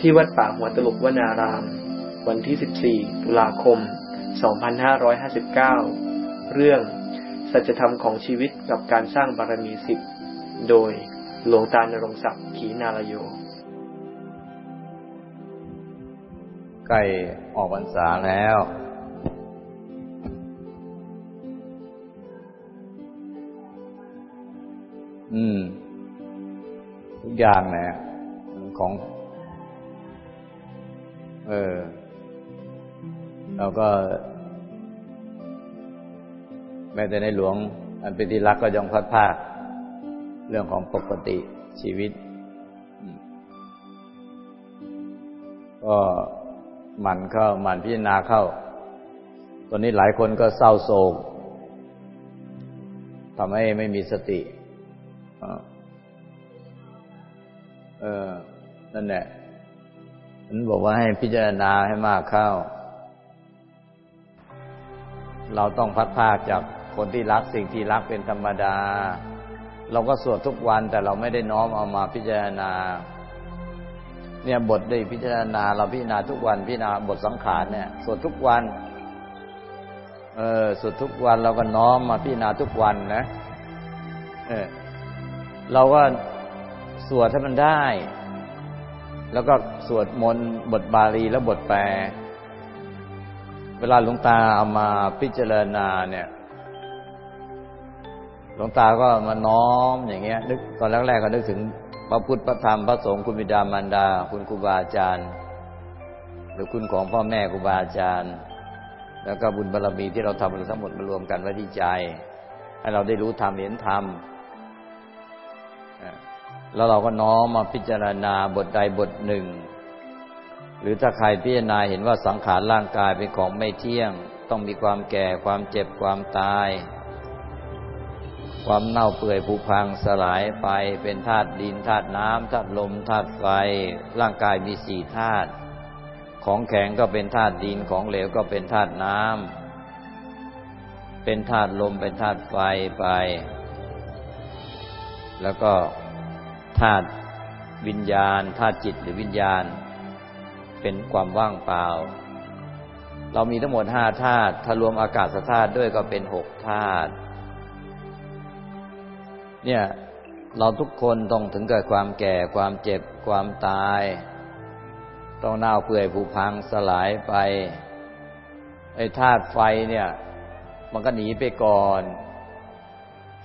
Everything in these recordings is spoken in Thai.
ที่วัดป่าหัวตลุกวนาราม วันที่ 14 ตุลาคม 2559 เรื่องสัจธรรมของชีวิตกับการสร้างบารมีสิบโดยหลวงตาณรงศักดิ์ขีนาลโย ใกล้ออกพรรษาแล้ว อืม ทุกอย่างแหละของ เออ เราก็ แม้แต่ในหลวง อันเป็นที่รักก็ยองพัดภาค เรื่องของปกติชีวิต ก็หมั่นเข้าหมั่นพิจารณาเข้า ตอนนี้หลายคนก็เศร้าโศกทำให้ไม่มีสติเออ นั่นแหละ มันบอกว่าให้พิจารณาให้มากเข้า เราต้องพัดพากจากคนที่รักสิ่งที่รักเป็นธรรมดา เราก็สวดทุกวันแต่เราไม่ได้น้อมเอามาพิจารณา เนี่ยบทได้พิจารณา เราพิจารณาทุกวันพิจารณาบทสังขารเนี่ยสวดทุกวัน เออสวดทุกวันเราก็น้อมมาพิจารณาทุกวันนะ เออเราก็สวดให้มันได้ แล้วก็สวดมนต์บทบาลีแล้วบทแปล เวลาหลวงตาเอามาพิจารณาเนี่ยหลวงตาก็มาน้อมอย่างเงี้ย นึกตอนแรกๆก็นึกถึงพระพุทธพระธรรมพระสงฆ์คุณบิดามารดา คุณครูบาอาจารย์ หรือคุณของพ่อแม่ครูบาอาจารย์ แล้วก็บุญบารรมีที่เราทำทั้งหมดมารวมกันไว้ที่ใจ ให้เราได้รู้ธรรมเห็นธรรม แล้วเราก็น้อมมาพิจารณาบทใดบทหนึ่ง หรือถ้าใครพิจารณาเห็นว่าสังขารร่างกายเป็นของไม่เที่ยง ต้องมีความแก่ความเจ็บความตาย ความเน่าเปื่อยผุพังสลายไปเป็นธาตุดินธาตุน้ำธาตุลมธาตุไฟ ร่างกายมีสี่ธาตุของแข็งก็เป็นธาตุดินของเหลวก็เป็นธาตุน้ำเป็นธาตุลมเป็นธาตุไฟไป แล้วก็ ธาตุวิญญาณธาตุจิตหรือวิญญาณ เป็นความว่างเปล่า เรามีทั้งหมดห้าธาตุถ้ารวมอากาศธาตุด้วยก็เป็นหกธาตุเนี่ยเราทุกคนต้องถึงกับความแก่ความเจ็บความตาย ต้องเน่าเปื่อยผุพังสลายไปไอ้ธาตุไฟเนี่ย มันก็หนีไปก่อน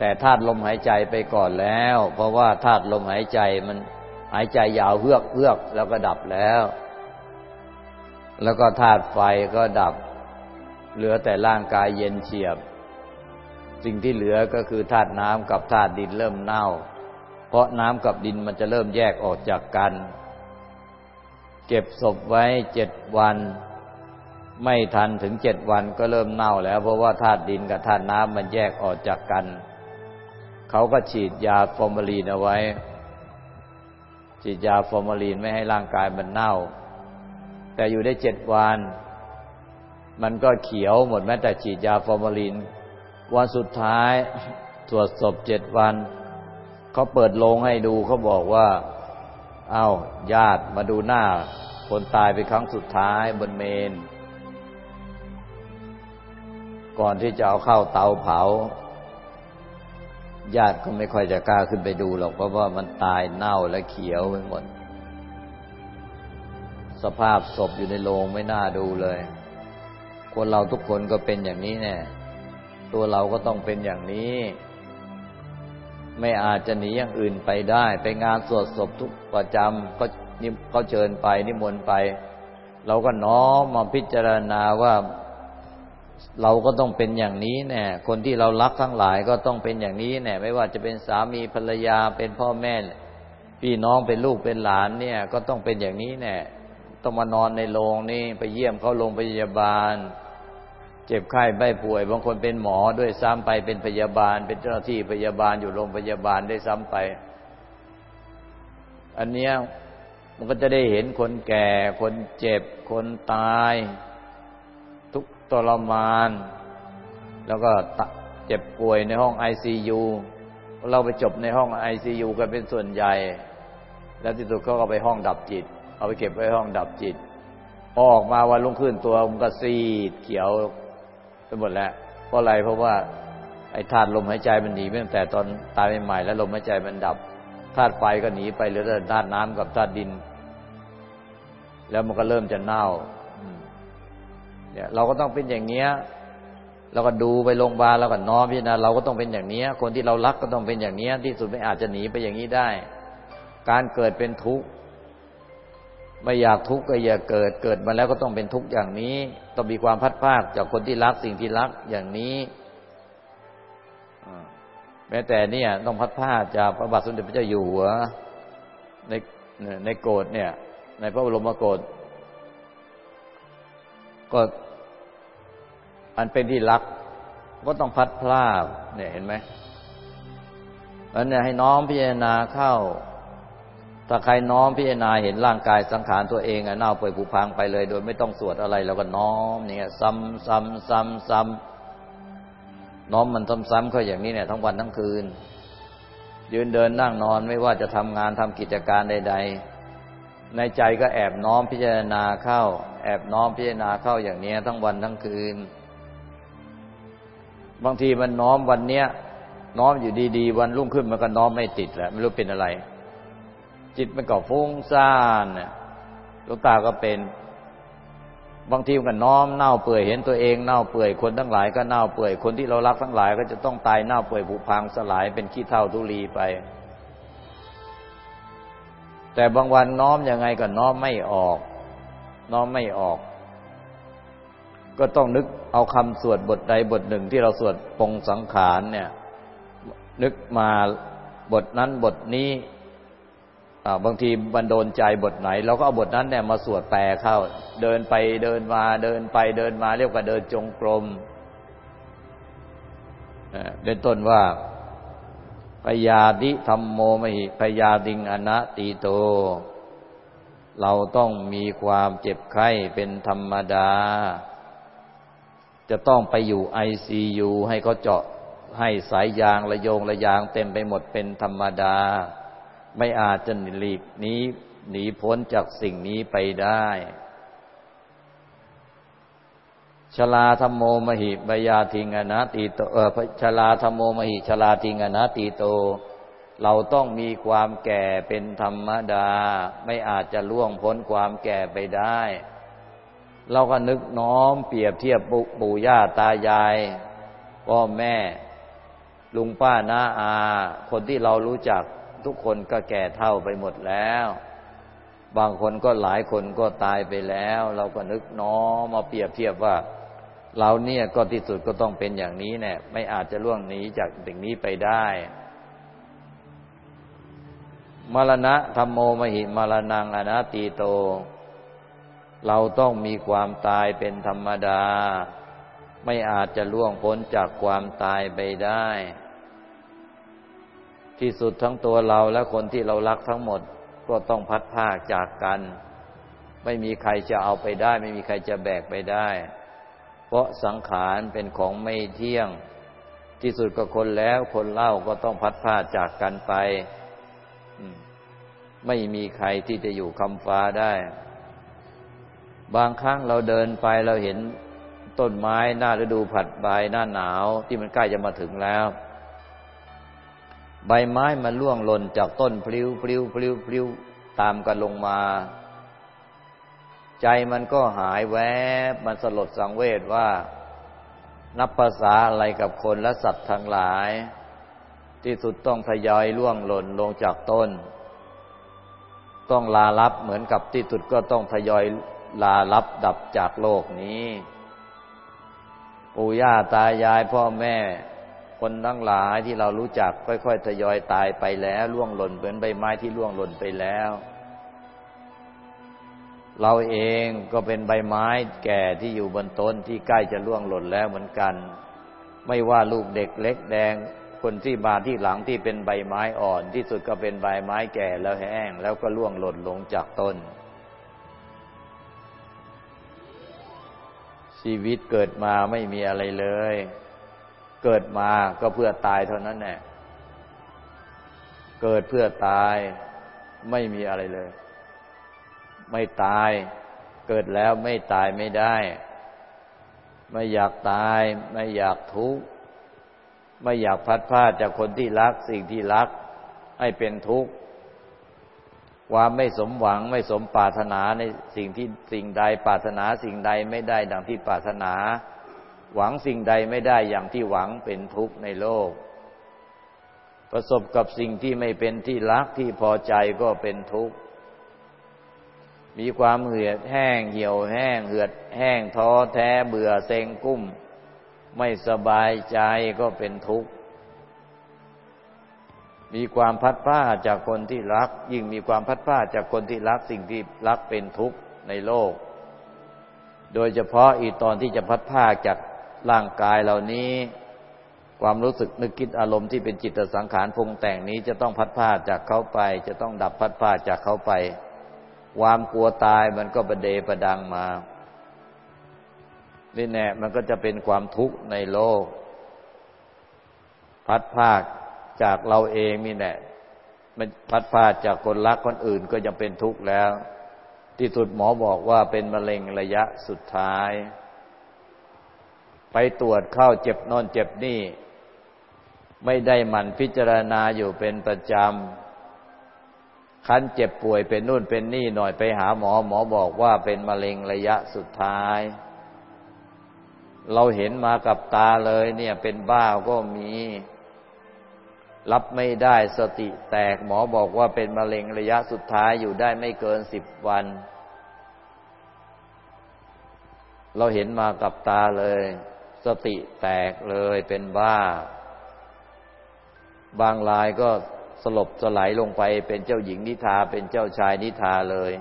แต่ธาตุลมหายใจไปก่อนแล้ว เพราะว่าธาตุลมหายใจมันหายใจยาวเฮือกเฮือกแล้วก็ดับแล้ว แล้วก็ธาตุไฟก็ดับ เหลือแต่ร่างกายเย็นเฉียบ สิ่งที่เหลือก็คือธาตุน้ำกับธาตุดินเริ่มเน่า เพราะน้ำกับดินมันจะเริ่มแยกออกจากกัน เก็บศพไว้เจ็ดวันไม่ทันถึงเจ็ดวันก็เริ่มเน่าแล้ว เพราะว่าธาตุดินกับธาตุน้ำมันแยกออกจากกัน เขาก็ฉีดยาฟอร์มาลีนเอาไว้ ฉีดยาฟอร์มาลีนไม่ให้ร่างกายมันเน่า แต่อยู่ได้เจ็ดวัน มันก็เขียวหมดแม้แต่ฉีดยาฟอร์มาลีน วันสุดท้ายตรวจศพเจ็ดวัน เขาเปิดโลงให้ดูเขาบอกว่า เอา้าญาติมาดูหน้า คนตายเป็นครั้งสุดท้ายบนเมน ก่อนที่จะเอาเข้าเตาเผา ญาติก็ไม่ค่อยจะกล้าขึ้นไปดูหรอกเพราะว่ามันตายเน่าและเขียวไปหมด สภาพศพอยู่ในโรงไม่น่าดูเลย คนเราทุกคนก็เป็นอย่างนี้แน่ตัวเราก็ต้องเป็นอย่างนี้ ไม่อาจจะหนีอย่างอื่นไปได้ ไปงานสวดศพทุกประจำก็นี่เขาเชิญไปนิมนต์ไป เราก็น้อมมาพิจารณาว่า เราก็ต้องเป็นอย่างนี้แน่คนที่เรารักทั้งหลายก็ต้องเป็นอย่างนี้แน่ไม่ว่าจะเป็นสามีภรรยาเป็นพ่อแม่พี่น้องเป็นลูกเป็นหลานเนี่ย ก็ต้องเป็นอย่างนี้แน่ต้องมานอนในโรงนี่ไปเยี่ยมเขาโรงพยาบาล เจ็บไข้ใบป่วย บางคนเป็นหมอด้วยซ้ำไปเป็นพยาบาล เป็นเจ้าหน้าที่พยาบาลอยู่โรงพยาบาลได้ซ้ำไป อันเนี้ยมันก็จะได้เห็นคนแก่ คนเจ็บคนตาย ทรมาน แล้วก็เจ็บป่วยในห้องไอซียูเราไปจบในห้องไอซียูกันเป็นส่วนใหญ่ แล้วที่สุดเขาก็ไปห้องดับจิต เอาไปเก็บไว้ห้องดับจิต ออกมาวันรุ่งขึ้นตัวมันก็ซีดเขียวไปหมดแล้ว เพราะอะไรเพราะว่าไอ้ธาตุลมหายใจมันหนีตั้งแต่ตอนตายใหม่ๆแล้วลมหายใจมันดับธาตุไฟก็หนีไปเหลือแต่ธาตุน้ำกับธาตุดิน แล้วมันก็เริ่มจะเน่า เนี่ยเราก็ต้องเป็นอย่างเนี้ยเราก็ดูไปโรงพยาบาลเราก็น้อมพิจารณาเราก็ต้องเป็นอย่างนี้คนที่เรารักก็ต้องเป็นอย่างนี้ที่สุดไม่อาจจะหนีไปอย่างนี้ได้ การเกิดเป็นทุกข์ไม่อยากทุกข์ก็อย่าเกิดเกิดมาแล้วก็ต้องเป็นทุกข์อย่างนี้ ต้องมีความพัดภาคจากคนที่รักสิ่งที่รักอย่างนี้แม้แต่เนี่ย ต้องพัดผ้าจากพระบาทสมเด็จพระเจ้าอยู่หัวในในโกรธเนี่ย ในพระบรมโกศ ก็อันเป็นที่รัก ก็ต้องพัดพลาดเนี่ยเห็นไหมอันเนี้ให้น้อมพิจารณาเข้า ถ้าใครน้อมพิจารณาเห็นร่างกายสังขารตัวเองอะเน่าเปื่อยผุพังไปเลย โดยไม่ต้องสวดอะไรเราก็น้อมเนี่ยซ้ำซ้ำซ้ำซ้ำน้อมมันซ้ำๆเขาอย่างนี้เนี่ยทั้งวันทั้งคืน ยืนเดินนั่งนอนไม่ว่าจะทำงานทำกิจการใด ๆ ในใจก็แอบน้อมพิจารณาเข้า แอบน้อมพิจารณาเข้าอย่างนี้ทั้งวันทั้งคืน บางทีมันน้อมวันเนี้ย น้อมอยู่ดีๆ วันรุ่งขึ้นมันก็น้อมไม่ติดแล้วไม่รู้เป็นอะไร จิตมันก็ฟุ้งซ่านลูกตาก็เป็น บางทีมันน้อมเน่าเปื่อยเห็นตัวเองเน่าเปื่อยคนทั้งหลายก็เน่าเปื่อยคนที่เรารักทั้งหลาย ก็จะต้องตายเน่าเปื่อยผุพังสลายเป็นขี้เท่าทุลีไปแต่บางวันน้อมยังไงก็น้อมไม่ออก น้อมไม่ออก ก็ต้องนึกเอาคำสวดบทใดบทหนึ่งที่เราสวดปงสังขารเนี่ย นึกมาบทนั้นบทนี้บางทีบันโดนใจบทไหนเราก็เอาบทนั้นเนี่ยมาสวดแปลเข้า เดินไปเดินมาเดินไปเดินมาเรียกว่าเดินจงกรมเป็นต้นว่าพยาธิธรรมโมมหิพยาดิงอนะตีโต เราต้องมีความเจ็บไข้เป็นธรรมดา จะต้องไปอยู่ไอซียูให้เขาเจาะให้สายยางระโยงระยางเต็มไปหมดเป็นธรรมดา ไม่อาจจะหลีกนี้หนีพ้นจากสิ่งนี้ไปได้ชลาธรรมโมมหิบยาทิงอนาติโตเออชลาธรรมโมมหิชลาทิงอนาติโต เราต้องมีความแก่เป็นธรรมดา ไม่อาจจะล่วงพ้นความแก่ไปได้ เราก็นึกน้อมเปรียบเทียบปู่ย่าตายายพ่อแม่ ลุงป้าน้าอา คนที่เรารู้จักทุกคนก็แก่เท่าไปหมดแล้ว บางคนก็หลายคนก็ตายไปแล้ว เราก็นึกน้อมมาเปรียบเทียบว่า เราเนี่ยก็ที่สุดก็ต้องเป็นอย่างนี้แน่ไม่อาจจะล่วงหนีจากสิ่งนี้ไปได้ มรณะธรรมโมมหิมรณังอนัตติโต เราต้องมีความตายเป็นธรรมดา ไม่อาจจะล่วงพ้นจากความตายไปได้ ที่สุดทั้งตัวเราและคนที่เรารักทั้งหมดก็ต้องพัดภาคจากกัน ไม่มีใครจะเอาไปได้ ไม่มีใครจะแบกไปได้ เพราะสังขารเป็นของไม่เที่ยง ที่สุดก็คนแล้วคนเล่าก็ต้องพัดผ้าจากกันไป ไม่มีใครที่จะอยู่คำฟ้าได้ บางครั้งเราเดินไปเราเห็นต้นไม้หน้าฤดูผัดใบหน้าหนาวที่มันใกล้จะมาถึงแล้ว ใบไม้มันล่วงหล่นจากต้นพลิ้วพลิ้วพลิ้วพลิ้วตามกันลงมา ใจมันก็หายแวบมันสลดสังเวชว่า นับภาษาอะไรกับคนและสัตว์ทั้งหลาย ที่สุดต้องทยอยล่วงหล่นลงจากต้น ต้องลาลับเหมือนกับที่สุดก็ต้องทยอยลาลับดับจากโลกนี้ ปู่ย่าตายายพ่อแม่ คนทั้งหลายที่เรารู้จักค่อยๆทยอยตายไปแล้วล่วงหล่นเหมือนใบไม้ที่ล่วงหล่นไปแล้ว เราเองก็เป็นใบไม้แก่ที่อยู่บนต้นที่ใกล้จะล่วงหล่นแล้วเหมือนกัน ไม่ว่าลูกเด็กเล็กแดง คนที่มาที่หลังที่เป็นใบไม้อ่อน ที่สุดก็เป็นใบไม้แก่แล้วแห้ง แล้วก็ล่วงหล่นลงจากต้น ชีวิตเกิดมาไม่มีอะไรเลย เกิดมาก็เพื่อตายเท่านั้นแหละเกิดเพื่อตายไม่มีอะไรเลย ไม่ตายเกิดแล้วไม่ตายไม่ได้ ไม่อยากตาย ไม่อยากทุกข์ ไม่อยากพัดพลาดจากคนที่รักสิ่งที่รักให้เป็นทุกข์ความไม่สมหวังไม่สมปรารถนาในสิ่งที่สิ่งใดปรารถนาสิ่งใดไม่ได้ดังที่ปรารถนา หวังสิ่งใดไม่ได้อย่างที่หวังเป็นทุกข์ในโลก ประสบกับสิ่งที่ไม่เป็นที่รักที่พอใจก็เป็นทุกข์มีความเหือดแห้งเหี่ยวแห้งเหือดแห้งท้อแท้เบื่อเซ็งกุ้ม ไม่สบายใจก็เป็นทุกข์ มีความพัดผ้าจากคนที่รัก ยิ่งมีความพัดผ้าจากคนที่รักสิ่งที่รักเป็นทุกข์ในโลก โดยเฉพาะอีตอนที่จะพัดผ้าจากร่างกายเหล่านี้ ความรู้สึกนึกคิดอารมณ์ที่เป็นจิตสังขารพงแต่งนี้จะต้องพัดผ้าจากเขาไป จะต้องดับพัดผ้าจากเขาไป ความกลัวตายมันก็ประเดประดังมา นี่แน่มันก็จะเป็นความทุกข์ในโลก พัดภาจากเราเองนี่แหละมันพัดพาจากคนรักคนอื่นก็ยังเป็นทุกข์แล้ว ที่สุดหมอบอกว่าเป็นมะเร็งระยะสุดท้าย ไปตรวจเข้าเจ็บนอนเจ็บนี่ ไม่ได้หมั่นพิจารณาอยู่เป็นประจำคันเจ็บป่วยเป็นนู่นเป็นนี่หน่อยไปหาหมอ หมอบอกว่าเป็นมะเร็งระยะสุดท้าย เราเห็นมากับตาเลยเนี่ย เป็นบ้าก็มี รับไม่ได้สติแตกหมอบอกว่าเป็นมะเร็งระยะสุดท้ายอยู่ได้ไม่เกินสิบวัน เราเห็นมากับตาเลย สติแตกเลยเป็นบ้า บางรายก็สลบสลายลงไปเป็นเจ้าหญิงนิทาเป็นเจ้าชายนิทาเลย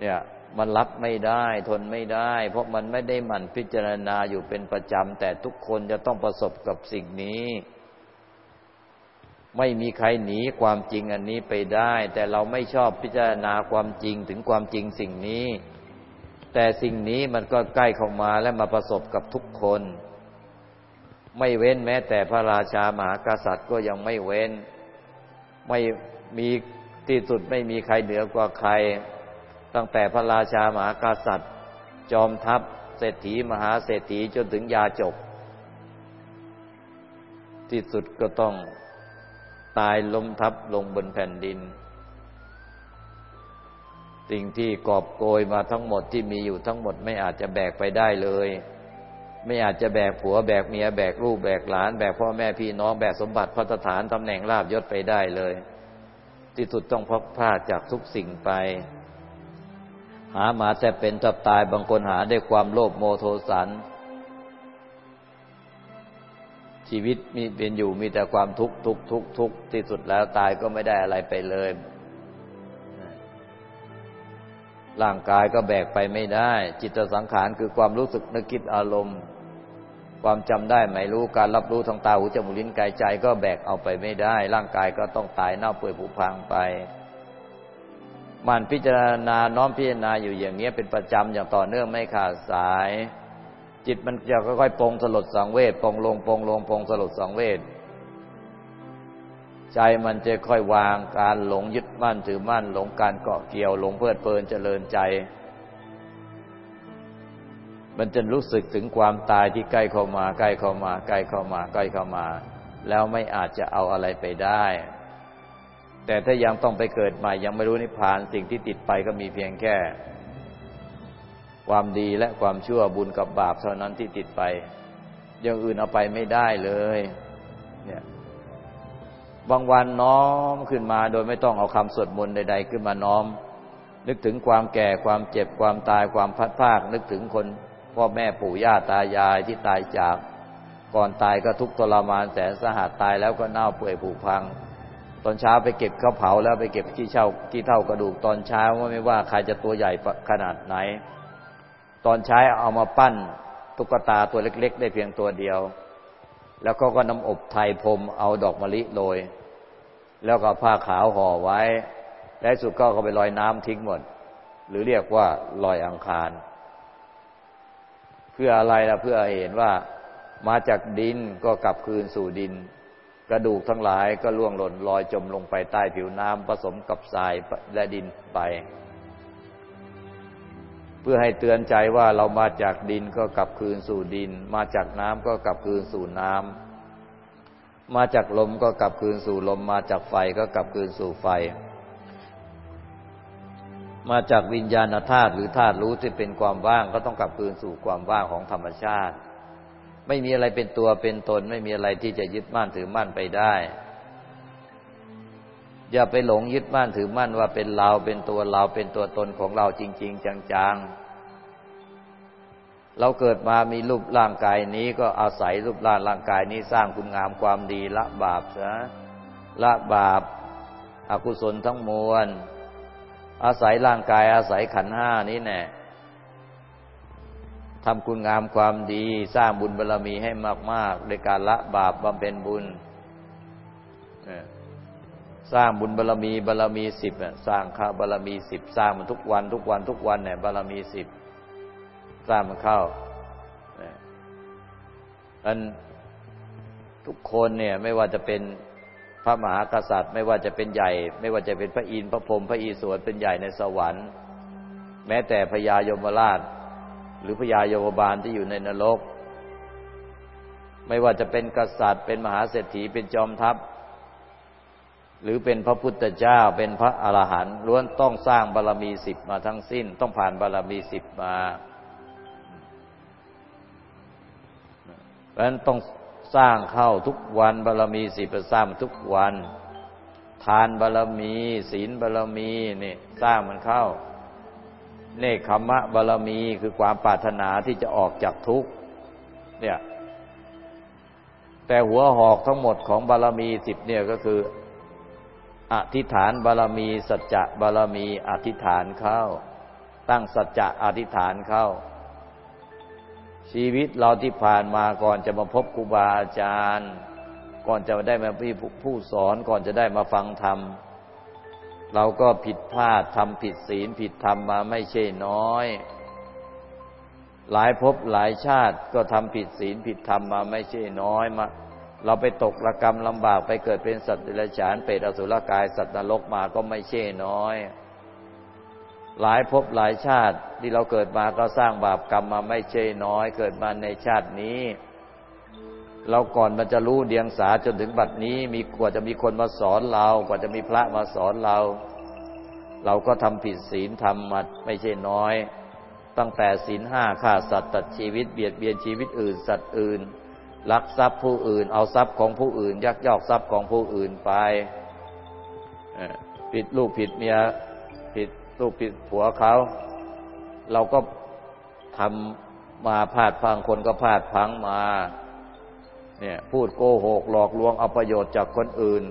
เนี่ย มันรับไม่ได้ทนไม่ได้ เพราะมันไม่ได้หมั่นพิจารณาอยู่เป็นประจำ แต่ทุกคนจะต้องประสบกับสิ่งนี้ ไม่มีใครหนีความจริงอันนี้ไปได้ แต่เราไม่ชอบพิจารณาความจริงถึงความจริงสิ่งนี้ แต่สิ่งนี้มันก็ใกล้เข้ามาและมาประสบกับทุกคน ไม่เว้นแม้แต่พระราชามหากษัตริย์ก็ยังไม่เว้น ไม่มีที่สุดไม่มีใครเหนือกว่าใคร ตั้งแต่พระราชามหากษัตริย์ จอมทัพเศรษฐีมหาเศรษฐีจนถึงยาจบที่สุดก็ต้องตายล้มทับลงบนแผ่นดิน สิ่งที่กอบโกยมาทั้งหมดที่มีอยู่ทั้งหมดไม่อาจจะแบกไปได้เลย ไม่อาจจะแบกผัวแบกเมียแบกลูกแบกหลาน แบกพ่อแม่พี่น้องแบกสมบัติพัฒฐานตำแหน่งลาบยศไปได้เลย ที่สุดต้องพกพลาดจากทุกสิ่งไป หามาแต่เป็นจับตายบางคนหาด้วยความโลภโมโทสัน ชีวิตมีเป็นอยู่มีแต่ความทุกข์ทุกข์ทุกข์ทุกข์ที่สุดแล้วตายก็ไม่ได้อะไรไปเลย ร่างกายก็แบกไปไม่ได้ จิตสังขารคือความรู้สึกนึกคิดอารมณ์ ความจำได้ไม่รู้การรับรู้ทางตาหูจมูกลิ้นกายใจ ก็แบกเอาไปไม่ได้ ร่างกายก็ต้องตายเน่าเปื่อยผุพังไป มันพิจารณาน้อมพิจารณาอยู่อย่างนี้เป็นประจำอย่างต่อเนื่องไม่ขาดสาย จิตมันจะค่อยๆปงสลดสังเวชปงลงปงลงปงสลดสังเวชใจมันจะค่อยวางการหลงยึดมั่นถือมั่น หลงการเกาะเกี่ยวหลงเพลิดเพลินเจริญใจ มันจะรู้สึกถึงความตายที่ใกล้เข้ามา ใกล้เข้ามา ใกล้เข้ามา ใกล้เข้ามา แล้วไม่อาจจะเอาอะไรไปได้ แต่ถ้ายังต้องไปเกิดใหม่ยังไม่รู้นิพพานสิ่งที่ติดไปก็มีเพียงแค่ ความดีและความชั่วบุญกับบาปเท่านั้นที่ติดไปอย่างอื่นเอาไปไม่ได้เลย เนี่ยบางวันน้อมขึ้นมาโดยไม่ต้องเอาคำสวดมนต์ใด ๆ ขึ้นมาน้อม นึกถึงความแก่ความเจ็บความตายความพัดภาคนึกถึงคนพ่อแม่ปู่ย่าตายายที่ตายจาก ก่อนตายก็ทุกข์ทรมานแสนสหัสตายแล้วก็เน่าเปื่อยผุพัง ตอนเช้าไปเก็บข้าวเผาแล้วไปเก็บที่เช่าที่เท่ากระดูกตอนเช้าว่าไม่ว่าใครจะตัวใหญ่ขนาดไหน ตอนใช้เอามาปั้นตุ๊กตาตัวเล็ก ๆ ได้เพียงตัวเดียว แล้วก็ก็น้ำอบไทยพรมเอาดอกมะลิโรยแล้วก็ผ้าขาวห่อไว้ และสุดก็เขาไปลอยน้ำทิ้งหมด หรือเรียกว่าลอยอังคาร เพื่ออะไรล่ะเพื่อเห็นว่ามาจากดินก็กลับคืนสู่ดิน กระดูกทั้งหลายก็ล่วงหล่นลอยจมลงไปใต้ผิวน้ำผสมกับทรายและดินไป เพื่อให้เตือนใจว่าเรามาจากดินก็กลับคืนสู่ดิน มาจากน้ำก็กลับคืนสู่น้ำมาจากลมก็กลับคืนสู่ลม มาจากไฟก็กลับคืนสู่ไฟ มาจากวิญญาณธาตุหรือธาตุรู้ที่เป็นความว่างก็ต้องกลับคืนสู่ความว่างของธรรมชาติ ไม่มีอะไรเป็นตัวเป็นตน ไม่มีอะไรที่จะยึดมั่นถือมั่นไปได้ อย่าไปหลงยึดมั่นถือมั่นว่าเป็นเราเป็นตัวเราเป็นตัวตนของเราจริง ๆ จังๆ เราเกิดมามีรูปร่างกายนี้ก็อาศัยรูปร่างร่างกายนี้สร้างคุณงามความดีละบาปนะละบาปอากุศลทั้งมวล อาศัยร่างกายอาศัยขันห้านี้แน่ ทำคุณงามความดีสร้างบุญบารรมีให้มากๆในการละบาปบำเพ็ญบุญสร้างบุญบารรมีบารรมีสิบสร้างข้าบารรมีสิบสร้างมันทุกวัน ทุกวันทุกวันเนี่ยบารรมีสิบสร้างมันเข้าอันทุกคนเนี่ย ไม่ว่าจะเป็นพระมหากษัตริย์ ไม่ว่าจะเป็นใหญ่ ไม่ว่าจะเป็นพระอินทร์พระพรหมพระอีศวรเป็นใหญ่ในสวรรค์ แม้แต่พญายมราช รือพญายมบาลที่อยู่ในนรก ไม่ว่าจะเป็นกษัตริย์ เป็นมหาเศรษฐีเป็นจอมทัพ หรือเป็นพระพุทธเจ้าเป็นพระอรหันต์ล้วนต้องสร้างบารรมีสิบมาทั้งสิ้น ต้องผ่านบารรมีสิบมาเพราะฉะนั้นต้องสร้างเข้าทุกวันบารรมีสิบสร้างทุกวัน ทานบารรมี ศีลบารรมีนี่สร้างมันเข้า เนคขมะบารรมีคือความปรารถนาที่จะออกจากทุกข์เนี่ยแต่หัวหอกทั้งหมดของบารรมีสิบเนี่ยก็คือ อธิษฐานบารมี สัจจะบารมีอธิษฐานเข้า ตั้งสัจจะอธิษฐานเข้า ชีวิตเราที่ผ่านมาก่อนจะมาพบครูบาอาจารย์ ก่อนจะได้มาพี่ผู้สอนก่อนจะได้มาฟังธรรม เราก็ผิดพลาดทำผิดศีลผิดธรรมมาไม่ใช่น้อย หลายภพหลายชาติก็ทำผิดศีลผิดธรรมมาไม่ใช่น้อยมาเราไปตกระกรรมลำบากไปเกิดเป็นสัตว์เดรัจฉานเปรตอสุรกายสัตว์นรกมาก็ไม่ใช่น้อย หลายภพหลายชาติที่เราเกิดมาก็สร้างบาปกรรมมาไม่ใช่น้อย เกิดมาในชาตินี้ เราก่อนมันจะรู้เดียงสาจนถึงบัดนี้ มีกว่าจะมีคนมาสอนเรา กว่าจะมีพระมาสอนเรา เราก็ทำผิดศีลทำมาไม่ใช่น้อย ตั้งแต่ศีลห้าฆ่าสัตว์ตัดชีวิตเบียดเบียนชีวิตอื่น สัตว์อื่นลักทรัพย์ผู้อื่น เอาทรัพย์ของผู้อื่น ยักยอกทรัพย์ของผู้อื่นไปผิดลูกผิดเมียผิดลูกผิดผัวเขา เราก็ทำมาพลาดพังคนก็พลาดพังมา เนี่ยพูดโกหกหลอกลวงเอาประโยชน์จากคนอื่น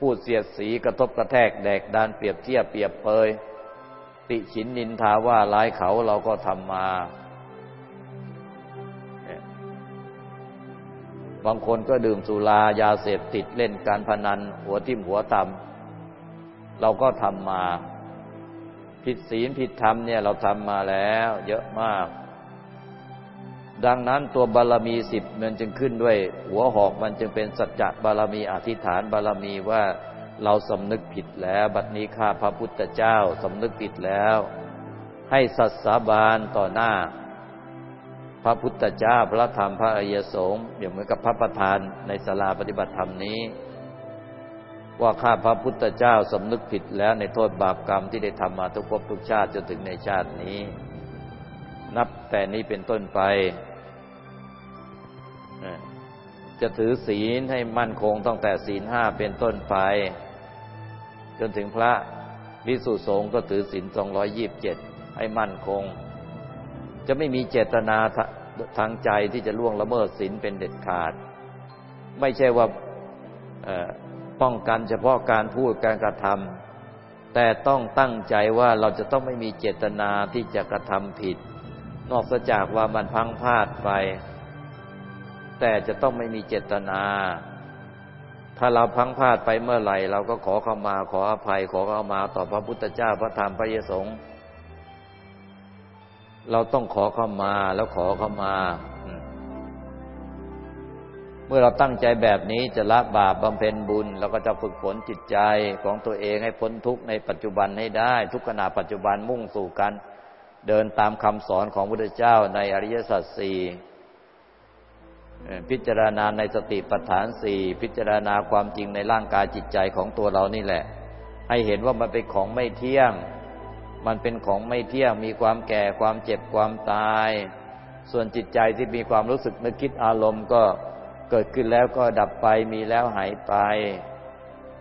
พูดเสียดสีกระทบกระแทกแดกดานเปรียบเทียบเปรียบเปยติฉินนินทาว่าร้ายเขาเราก็ทำมา บางคนก็ดื่มสุรายาเสพติดเล่นการพนัน หัวทิ่มหัวต่ำเราก็ทำมา ผิดศีลผิดธรรมเนี่ยเราทำมาแล้ว เยอะมาก ดังนั้นตัวบารมีสิบมันจึงขึ้นด้วย หัวหอกมันจึงเป็นสัจจะบารมีอธิษฐานบารมีว่าเราสำนึกผิดแล้ว บัดนี้ข้าพระพุทธเจ้าสำนึกผิดแล้ว ให้สัตสาบานต่อหน้า พระพุทธเจ้าพระธรรมพระอริยสงฆ์อย่างเหมือนกับพระประธานในศาลาปฏิบัติธรรมนี้ ว่าข้าพระพุทธเจ้าสำนึกผิดแล้วในโทษบาปกรรมที่ได้ทำมาทุกภพทุกชาติจนถึงในชาตินี้ นับแต่นี้เป็นต้นไป จะถือศีลให้มั่นคงตั้งแต่ศีลห้าเป็นต้นไป จนถึงพระวิสุสงฆ์ก็ถือศีลสองร้อยยี่บเจ็ดให้มั่นคง จะไม่มีเจตนาทางใจที่จะล่วงละเมิดศีลเป็นเด็ดขาด ไม่ใช่ว่าป้องกันเฉพาะการพูดการกระทำแต่ต้องตั้งใจว่าเราจะต้องไม่มีเจตนาที่จะกระทำผิด นอกจากว่ามันพังพลาดไป แต่จะต้องไม่มีเจตนา ถ้าเราพังพลาดไปเมื่อไหร่ เราก็ขอเข้ามาขออภัย ขอเข้ามาต่อพระพุทธเจ้าพระธรรมพระยสงฆ์เราต้องขอเข้ามาแล้วขอเข้ามา เมื่อเราตั้งใจแบบนี้จะละบาปบำเพ็ญบุญเราก็จะฝึกฝนจิตใจของตัวเองให้พ้นทุกข์ในปัจจุบันให้ได้ ทุกขณะปัจจุบันมุ่งสู่กันเดินตามคำสอนของพระพุทธเจ้าในอริยสัจสี่ พิจารณาในสติปัฏฐานสี่พิจารณาความจริงในร่างกายจิตใจของตัวเรานี่แหละ ให้เห็นว่ามันเป็นของไม่เที่ยง มันเป็นของไม่เที่ยง มีความแก่ความเจ็บความตาย ส่วนจิตใจที่มีความรู้สึกนึกคิดอารมณ์ก็เกิดขึ้นแล้วก็ดับไปมีแล้วหายไป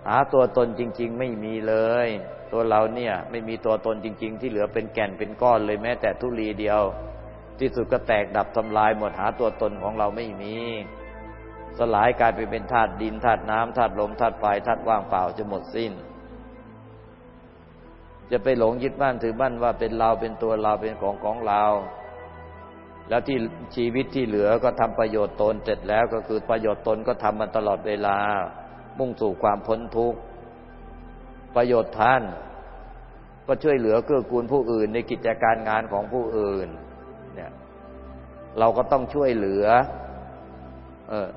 หาตัวตนจริง ๆ ไม่มีเลย ตัวเราเนี่ย ไม่มีตัวตนจริง ๆ ที่เหลือเป็นแก่นเป็นก้อนเลยแม้แต่ทุลีเดียว ที่สุดก็แตกดับทำลายหมดหาตัวตนของเราไม่มี สลายกลายไปเป็นธาตุดินธาตุน้ำธาตุลมธาตุไฟธาตุว่างเปล่าจะหมดสิ้น จะไปหลงยึดบ้านถือบ้านว่าเป็นเราเป็นตัวเราเป็นของของเรา แล้วที่ชีวิตที่เหลือก็ทำประโยชน์ตนเสร็จแล้วก็คือประโยชน์ตนก็ทำมันตลอดเวลา มุ่งสู่ความพ้นทุกข์ประโยชน์ท่าน ก็ช่วยเหลือเกื้อกูลผู้อื่นในกิจการงานของผู้อื่น เราก็ต้องช่วยเหลือ เออ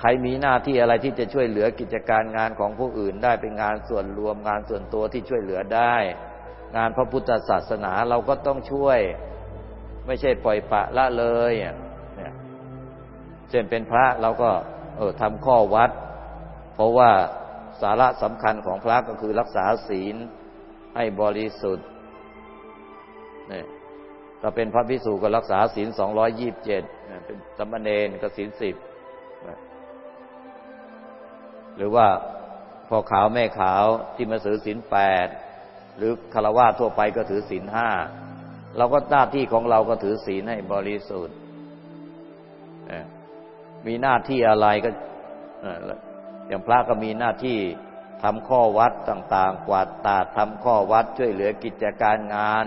ใครมีหน้าที่อะไรที่จะช่วยเหลือกิจการงานของผู้อื่นได้เป็นงานส่วนรวมงานส่วนตัวที่ช่วยเหลือได้ งานพระพุทธศาสนาเราก็ต้องช่วย ไม่ใช่ปล่อยปะละเลยเนี่ยเช่นเป็นพระเราก็ เออทำข้อวัด เพราะว่าสาระสำคัญของพระก็คือรักษาศีลให้บริสุทธิ์เนี่ย ถ้าเป็นพระพิสุก็รักษาศีลสองร้อยยี่บเจ็ดเป็นสมณเณรก็ศีลสิบหรือว่าพอขาวแม่ขาวที่มาสือศีลแปดหรือคารวะทั่วไปก็ถือศีลห้าเราก็หน้าที่ของเราก็ถือศีลให้บริสุทธิ์มีหน้าที่อะไรก็อย่างพระก็มีหน้าที่ทำข้อวัดต่าง ๆ กวาดตาดทำข้อวัดช่วยเหลือกิจการงาน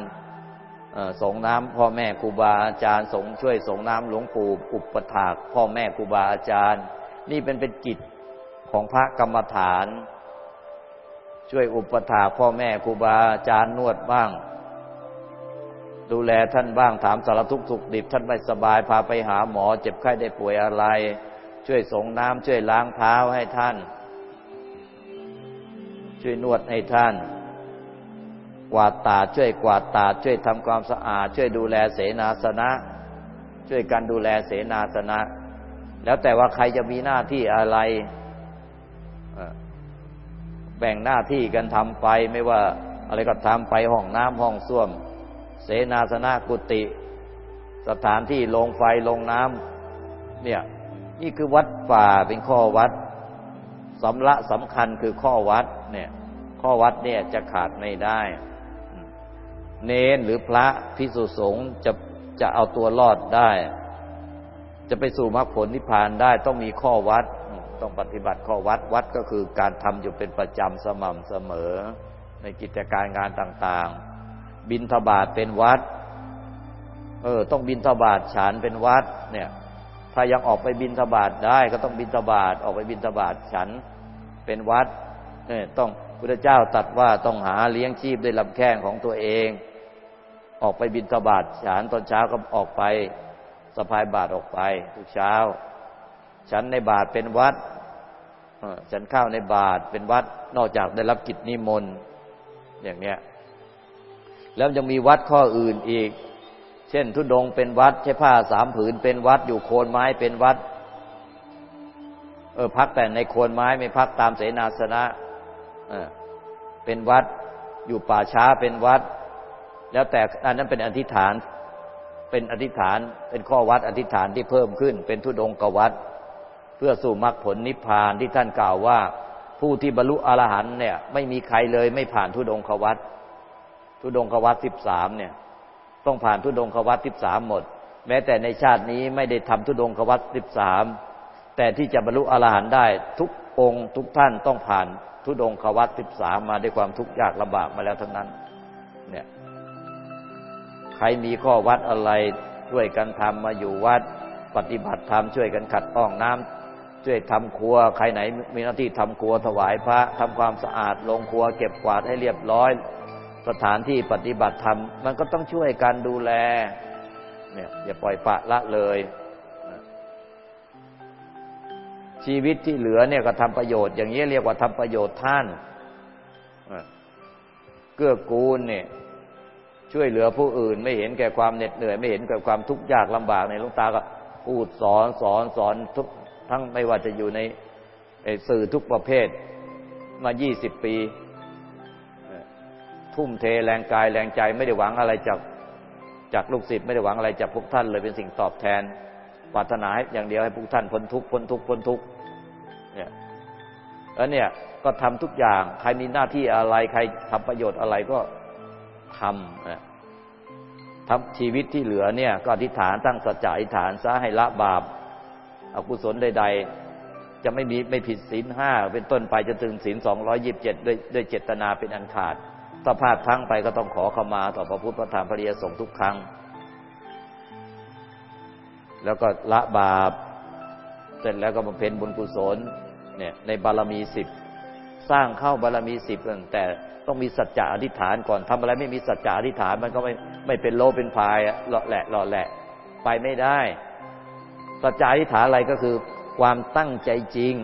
ส่งน้ำพ่อแม่ครูบาอาจารย์ส่งช่วยส่งน้ำหลวงปู่อุปถากพ่อแม่ครูบาอาจารย์ นี่เป็นเป็นกิจของพระกรรมฐาน ช่วยอุปถากพ่อแม่ครูบาอาจารย์นวดบ้าง ดูแลท่านบ้างถามสารทุกข์สุขดิบท่านไม่สบายพาไปหาหมอ เจ็บไข้ได้ป่วยอะไร ช่วยส่งน้ำช่วยล้างเท้าให้ท่าน ช่วยนวดให้ท่าน กวาดตาช่วยกวาดตาช่วยทำความสะอาด ช่วยดูแลเสนาสนะ ช่วยกันดูแลเสนาสนะ แล้วแต่ว่าใครจะมีหน้าที่อะไรแบ่งหน้าที่กันทำไปไม่ว่าอะไรก็ทำไปห้องน้ำห้องส้วม เสนาสนะกุฏิสถานที่ลงไฟลงน้ำเนี่ย นี่คือวัดป่าเป็นข้อวัดสำละสำคัญคือข้อวัดเนี่ย ข้อวัดเนี่ยจะขาดไม่ได้ เนนหรือพระพิสุสงฆ์จะจะเอาตัวรอดได้ จะไปสู่มรรคผลนิพพานได้ต้องมีข้อวัด ต้องปฏิบัติข้อวัดวัดก็คือการทำอยู่เป็นประจำสม่ำเสมอ ในกิจการงานต่างๆ บินทบาทเป็นวัด เออ ต้องบินทบาทฉันเป็นวัด เนี่ย ถ้ายังออกไปบินทบาทได้ ก็ต้องบินทบาทออกไปบินทบาทฉันเป็นวัดเนี่ยต้องพุทธเจ้าตัดว่าต้องหาเลี้ยงชีพด้วยลำแข้งของตัวเอง ออกไปบินทบาทฉันตอนเช้าก็ออกไปสะพายบาทออกไปทุกเช้า ฉันในบาทเป็นวัดฉันข้าวในบาทเป็นวัด นอกจากได้รับกิจนิมนต์อย่างเนี้ย แล้วยังมีวัดข้ออื่นอีก เช่น ทุดงเป็นวัด ใช้ผ้าสามผืนเป็นวัดอยู่โคนไม้เป็นวัด เออ พักแต่ในโคนไม้ไม่พักตามเสนาสนะเออเป็นวัด อยู่ป่าช้าเป็นวัด แล้วแต่อันนั้นเป็นอธิษฐาน เป็นอธิษฐาน เป็นข้อวัดอธิษฐานที่เพิ่มขึ้น เป็นทุดงกวัดเพื่อสู่มรรคผลนิพพานที่ท่านกล่าวว่า ผู้ที่บรรลุอรหันต์เนี่ย ไม่มีใครเลยไม่ผ่านทุดงกวัดทุดงกวัดสิบสามเนี่ย ต้องผ่านทุดงกวัดสิบสามหมด แม้แต่ในชาตินี้ไม่ได้ทำทุดงกวัดสิบสามแต่ที่จะบรรลุอรหันต์ได้ ทุกองค์ทุกท่านต้องผ่านทุดงกวัดสิบสามมาด้วยความทุกข์ยากลำบากมาแล้วทั้งนั้น เนี่ย รมีข้อวัดอะไรช่วยกันทำมาอยู่วัด ปฏิบัติธรรมช่วยกันขัดอ้องน้ำช่วยทำครัว ใครไหนมีหน้าที่ทำครัวถวายพระทำความสะอาดลงครัว เก็บกวาดให้เรียบร้อย สถานที่ปฏิบัติธรรมมันก็ต้องช่วยกันดูแลเนี่ยอย่าปล่อยปะละเลย ชีวิตที่เหลือเนี่ยก็ทำประโยชน์ อย่างนี้เรียกว่าทำประโยชน์ท่านเกื้อกูลเนี่ย ช่วยเหลือผู้อื่น ไม่เห็นแก่ความเหน็ดเหนื่อย ไม่เห็นแก่ความทุกข์ยากลำบากในลุงตาก็พูดสอนสอนสอนทุกทั้งไม่ว่าจะอยู่ในสื่อทุกประเภทมายี่สิบปีทุ่มเทแรงกายแรงใจไม่ได้หวังอะไรจากจากลูกศิษย์ไม่ได้หวังอะไรจากพวกท่านเลยเป็นสิ่งตอบแทนปรารถนาอย่างเดียวให้พวกท่านพ้นทุกข์พ้นทุกข์พ้นทุกข์เนี่ยแล้วเนี่ยก็ทำทุกอย่าง ใครมีหน้าที่อะไรใครทำประโยชน์อะไรก็ ทำทำชีวิตที่เหลือเนี่ย ก็อธิษฐานตั้งสัจจะอธิษฐานซะให้ละบาปอกุศลใด ๆ จะไม่มีไม่ผิดศีลห้าเป็นต้นไปจะถึงศีลสองร้อยยิบเจ็ดด้วยด้วยเจตนาเป็นอันขาดถ้าพลาดทั้งไปก็ต้องขอขมาต่อพระพุทธพระธรรมพระเรียสงทุกครั้ง แล้วก็ละบาป เสร็จแล้วก็บำเพ็ญบุญกุศลเนี่ยในบารมีสิบสร้างเข้าบารมีสิบแต่ ต้องมีสัจจะอธิษฐานก่อนทำอะไรไม่มีสัจจะอธิษฐานมันก็ไม่ไม่เป็นโลเป็นพายหล่อแหละหล่อแหละ ไปไม่ได้ สัจจะอธิษฐานอะไรก็คือ ความตั้งใจจริง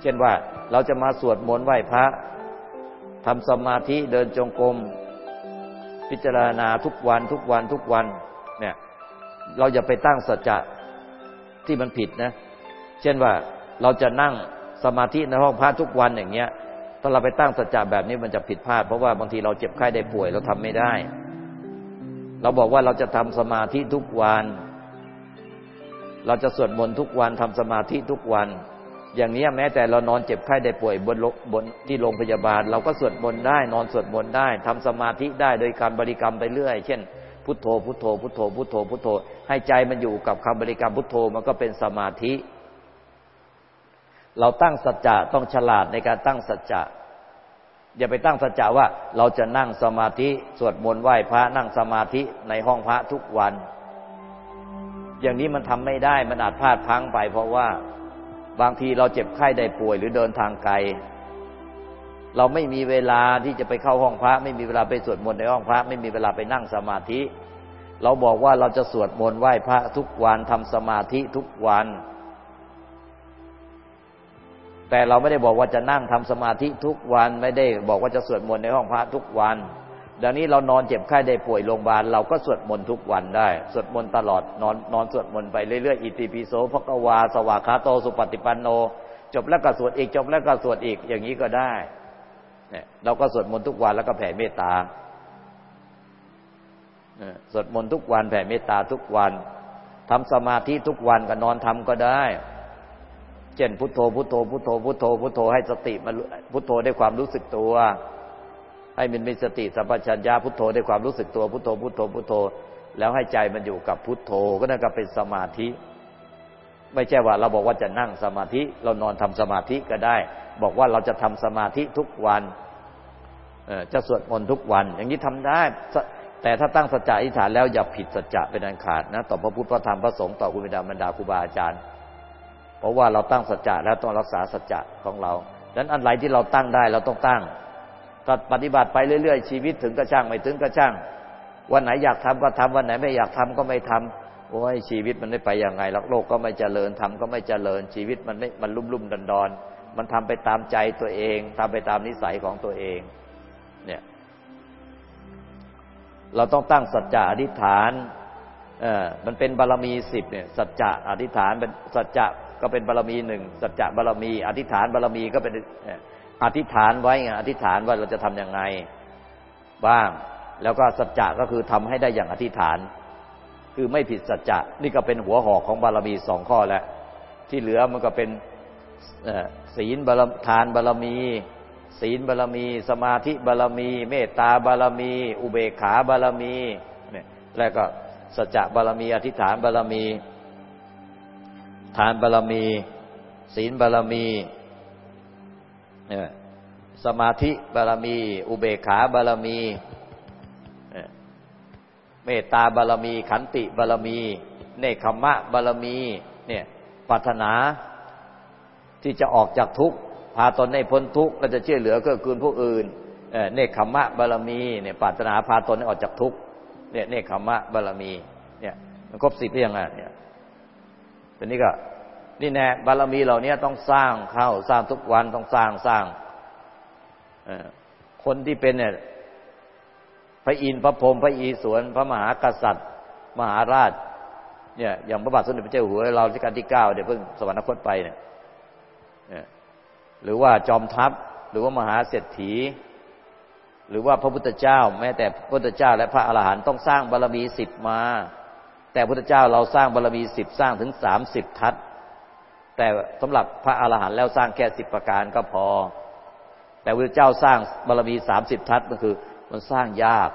เช่นว่าเราจะมาสวดมนต์ไหว้พระทำสมาธิเดินจงกรมพิจารณาทุกวันทุกวันทุกวัน เนี่ย เราอย่าไปตั้งสัจจะที่มันผิดนะ เช่นว่าเราจะนั่งสมาธิในห้องพระทุกวันอย่างเงี้ย ถ้าเราไปตั้งสัจจะแบบนี้มันจะผิดพลาด เพราะว่าบางทีเราเจ็บไข้ได้ป่วยเราทำไม่ได้ เราบอกว่าเราจะทำสมาธิทุกวัน เราจะสวดมนต์ทุกวันทำสมาธิทุกวัน อย่างนี้แม้แต่เรานอนเจ็บไข้ได้ป่วยบนบนที่โรงพยาบาล เราก็สวดมนต์ได้ นอนสวดมนต์ได้ทำสมาธิได้โดยการบริกรรมไปเรื่อย เช่นพุทโธพุทโธพุทโธพุทโธพุทโธให้ใจมันอยู่กับคำบริกรรมพุทโธมันก็เป็นสมาธิ เราตั้งสัจจะต้องฉลาดในการตั้งสัจจะอย่าไปตั้งสัจจะว่าเราจะนั่งสมาธิสวดมนต์ไหว้พระนั่งสมาธิในห้องพระทุกวัน อย่างนี้มันทำไม่ได้มันอาจพลาดพังไป เพราะว่าบางทีเราเจ็บไข้ได้ป่วยหรือเดินทางไกล เราไม่มีเวลาที่จะไปเข้าห้องพระ ไม่มีเวลาไปสวดมนต์ในห้องพระ ไม่มีเวลาไปนั่งสมาธิ เราบอกว่าเราจะสวดมนต์ไหว้พระทุกวันทำสมาธิทุกวัน แต่เราไม่ได้บอกว่าจะนั่งทำสมาธิทุกวันไม่ได้บอกว่าจะสวดมนต์ในห้องพระทุกวัน ดังนี้เรานอนเจ็บไข้ได้ป่วยโรงพยาบาลเราก็สวดมนต์ทุกวันได้ สวดมนต์ตลอดนอนนอนสวดมนต์ไปเรื่อยๆอิติปิโสภควา สวากขาโตสุปฏิปันโน จบแล้วก็สวดอีกจบแล้วก็สวดอีกอย่างนี้ก็ได้เนี่ยเราก็สวดมนต์ทุกวันแล้วก็แผ่เมตตาสวดมนต์ทุกวันแผ่เมตตาทุกวันทำสมาธิทุกวันก็นอนทำก็ได้ เช่นพุทโธพุทโธพุทโธพุทโธพุทโธให้สติมันพุทโธได้ความรู้สึกตัว ให้มันมีสติสัมปชัญญะพุทโธได้ความรู้สึกตัวพุทโธพุทโธพุทโธ แล้วให้ใจมันอยู่กับพุทโธก็นั่นก็เป็นสมาธิ ไม่ใช่ว่าเราบอกว่าจะนั่งสมาธิ เรานอนทำสมาธิก็ได้ บอกว่าเราจะทำสมาธิทุกวันจะสวดมนต์ทุกวัน อย่างนี้ทำได้แต่ถ้าตั้งสัจจะอธิษฐานแล้วอย่าผิดสัจจะเป็นอันขาดนะต่อพระพุทธพระธรรมพระสงฆ์ต่อคุณบิดามารดาครูบาอาจารย์ เพราะว่าเราตั้งสัจจะแล้วต้องรักษาสัจจะของเราดังนั้นอันไหนที่เราตั้งได้เราต้องตั้งตัดปฏิบัติไปเรื่อยๆ ชีวิตถึงกระช่างไม่ถึงกระช่าง วันไหนอยากทำก็ทำวันไหนไม่อยากทำก็ไม่ทำโอ้ยชีวิตมันไม่ไปยังไงโลกก็ไม่เจริญทำก็ไม่เจริญ ชีวิตมันไม่มันลุ่มลุ่มดอนดอนมันทำไปตามใจตัวเองทำไปตามนิสัยของตัวเอง เนี่ย เราต้องตั้งสัจจะอธิษฐานเออมันเป็นบารมีสิบเนี่ย สัจจะอธิษฐานเป็นสัจจะ ก็เป็นบารมีหนึ่งสัจจะบารมี อธิษฐานบารมีก็เป็นอธิษฐานไว้ไงอธิษฐานว่าเราจะทํำยังไงบ้าง แล้วก็สัจจะก็คือทำให้ได้อย่างอธิษฐาน คือไม่ผิดสัจจะนี่ก็เป็นหัวหอกของบารมีสองข้อแล้วที่เหลือมันก็เป็นศีลบารทานบารมี ศีลบารมี สมาธิบารมี เมตตาบารมี อุเบกขาบารมีเนี่ยแล้วก็สัจจะบารมี อธิษฐานบารมี ทานบารมี ศีลบารมีสมาธิบารมี อุเบกขาบารมีเมตตาบารมี ขันติบารมี เนคขมะบารมี เนี่ยปรารถนาที่จะออกจากทุกข์พาตนให้พ้นทุกข์และจะชื่อเหลือเกื้อกูลผู้อื่นเนคขมะบารมีเนี่ยปรารถนาพาตนให้ออกจากทุกข์เนี่ยเนคขมะบารมีเนี่ยมันครบสิบเรื่องอะเนี่ย ทีนี้ก็ นี่แน่บารมีเหล่านี้ต้องสร้างเข้าสร้างทุกวันต้องสร้างสร้างคนที่เป็นเนี่ย พระอินทร์พระพรหมพระอีศวรพระมหากษัตริย์ มหาราช เนี่ยอย่างพระบาทสมเด็จพระเจ้าอยู่หัวเรารัชกาลที่เก้าเดี๋ยวเพิ่งสวรรคตไปเนี่ยหรือว่าจอมทัพหรือว่ามหาเศรษฐี หรือว่าพระพุทธเจ้า แม้แต่พระพุทธเจ้า และพระอรหันต์ต้องสร้างบารรมีสิบมา แต่พระพุทธเจ้าเราสร้างบารรมีสิบสร้างถึงสามสิบทัศแต่สำหรับพระอรหันต์แล้วสร้างแค่สิบประการก็พอ แต่พระเจ้าสร้างบารรมีสามสิบทัศก็คือ มันสร้างยาก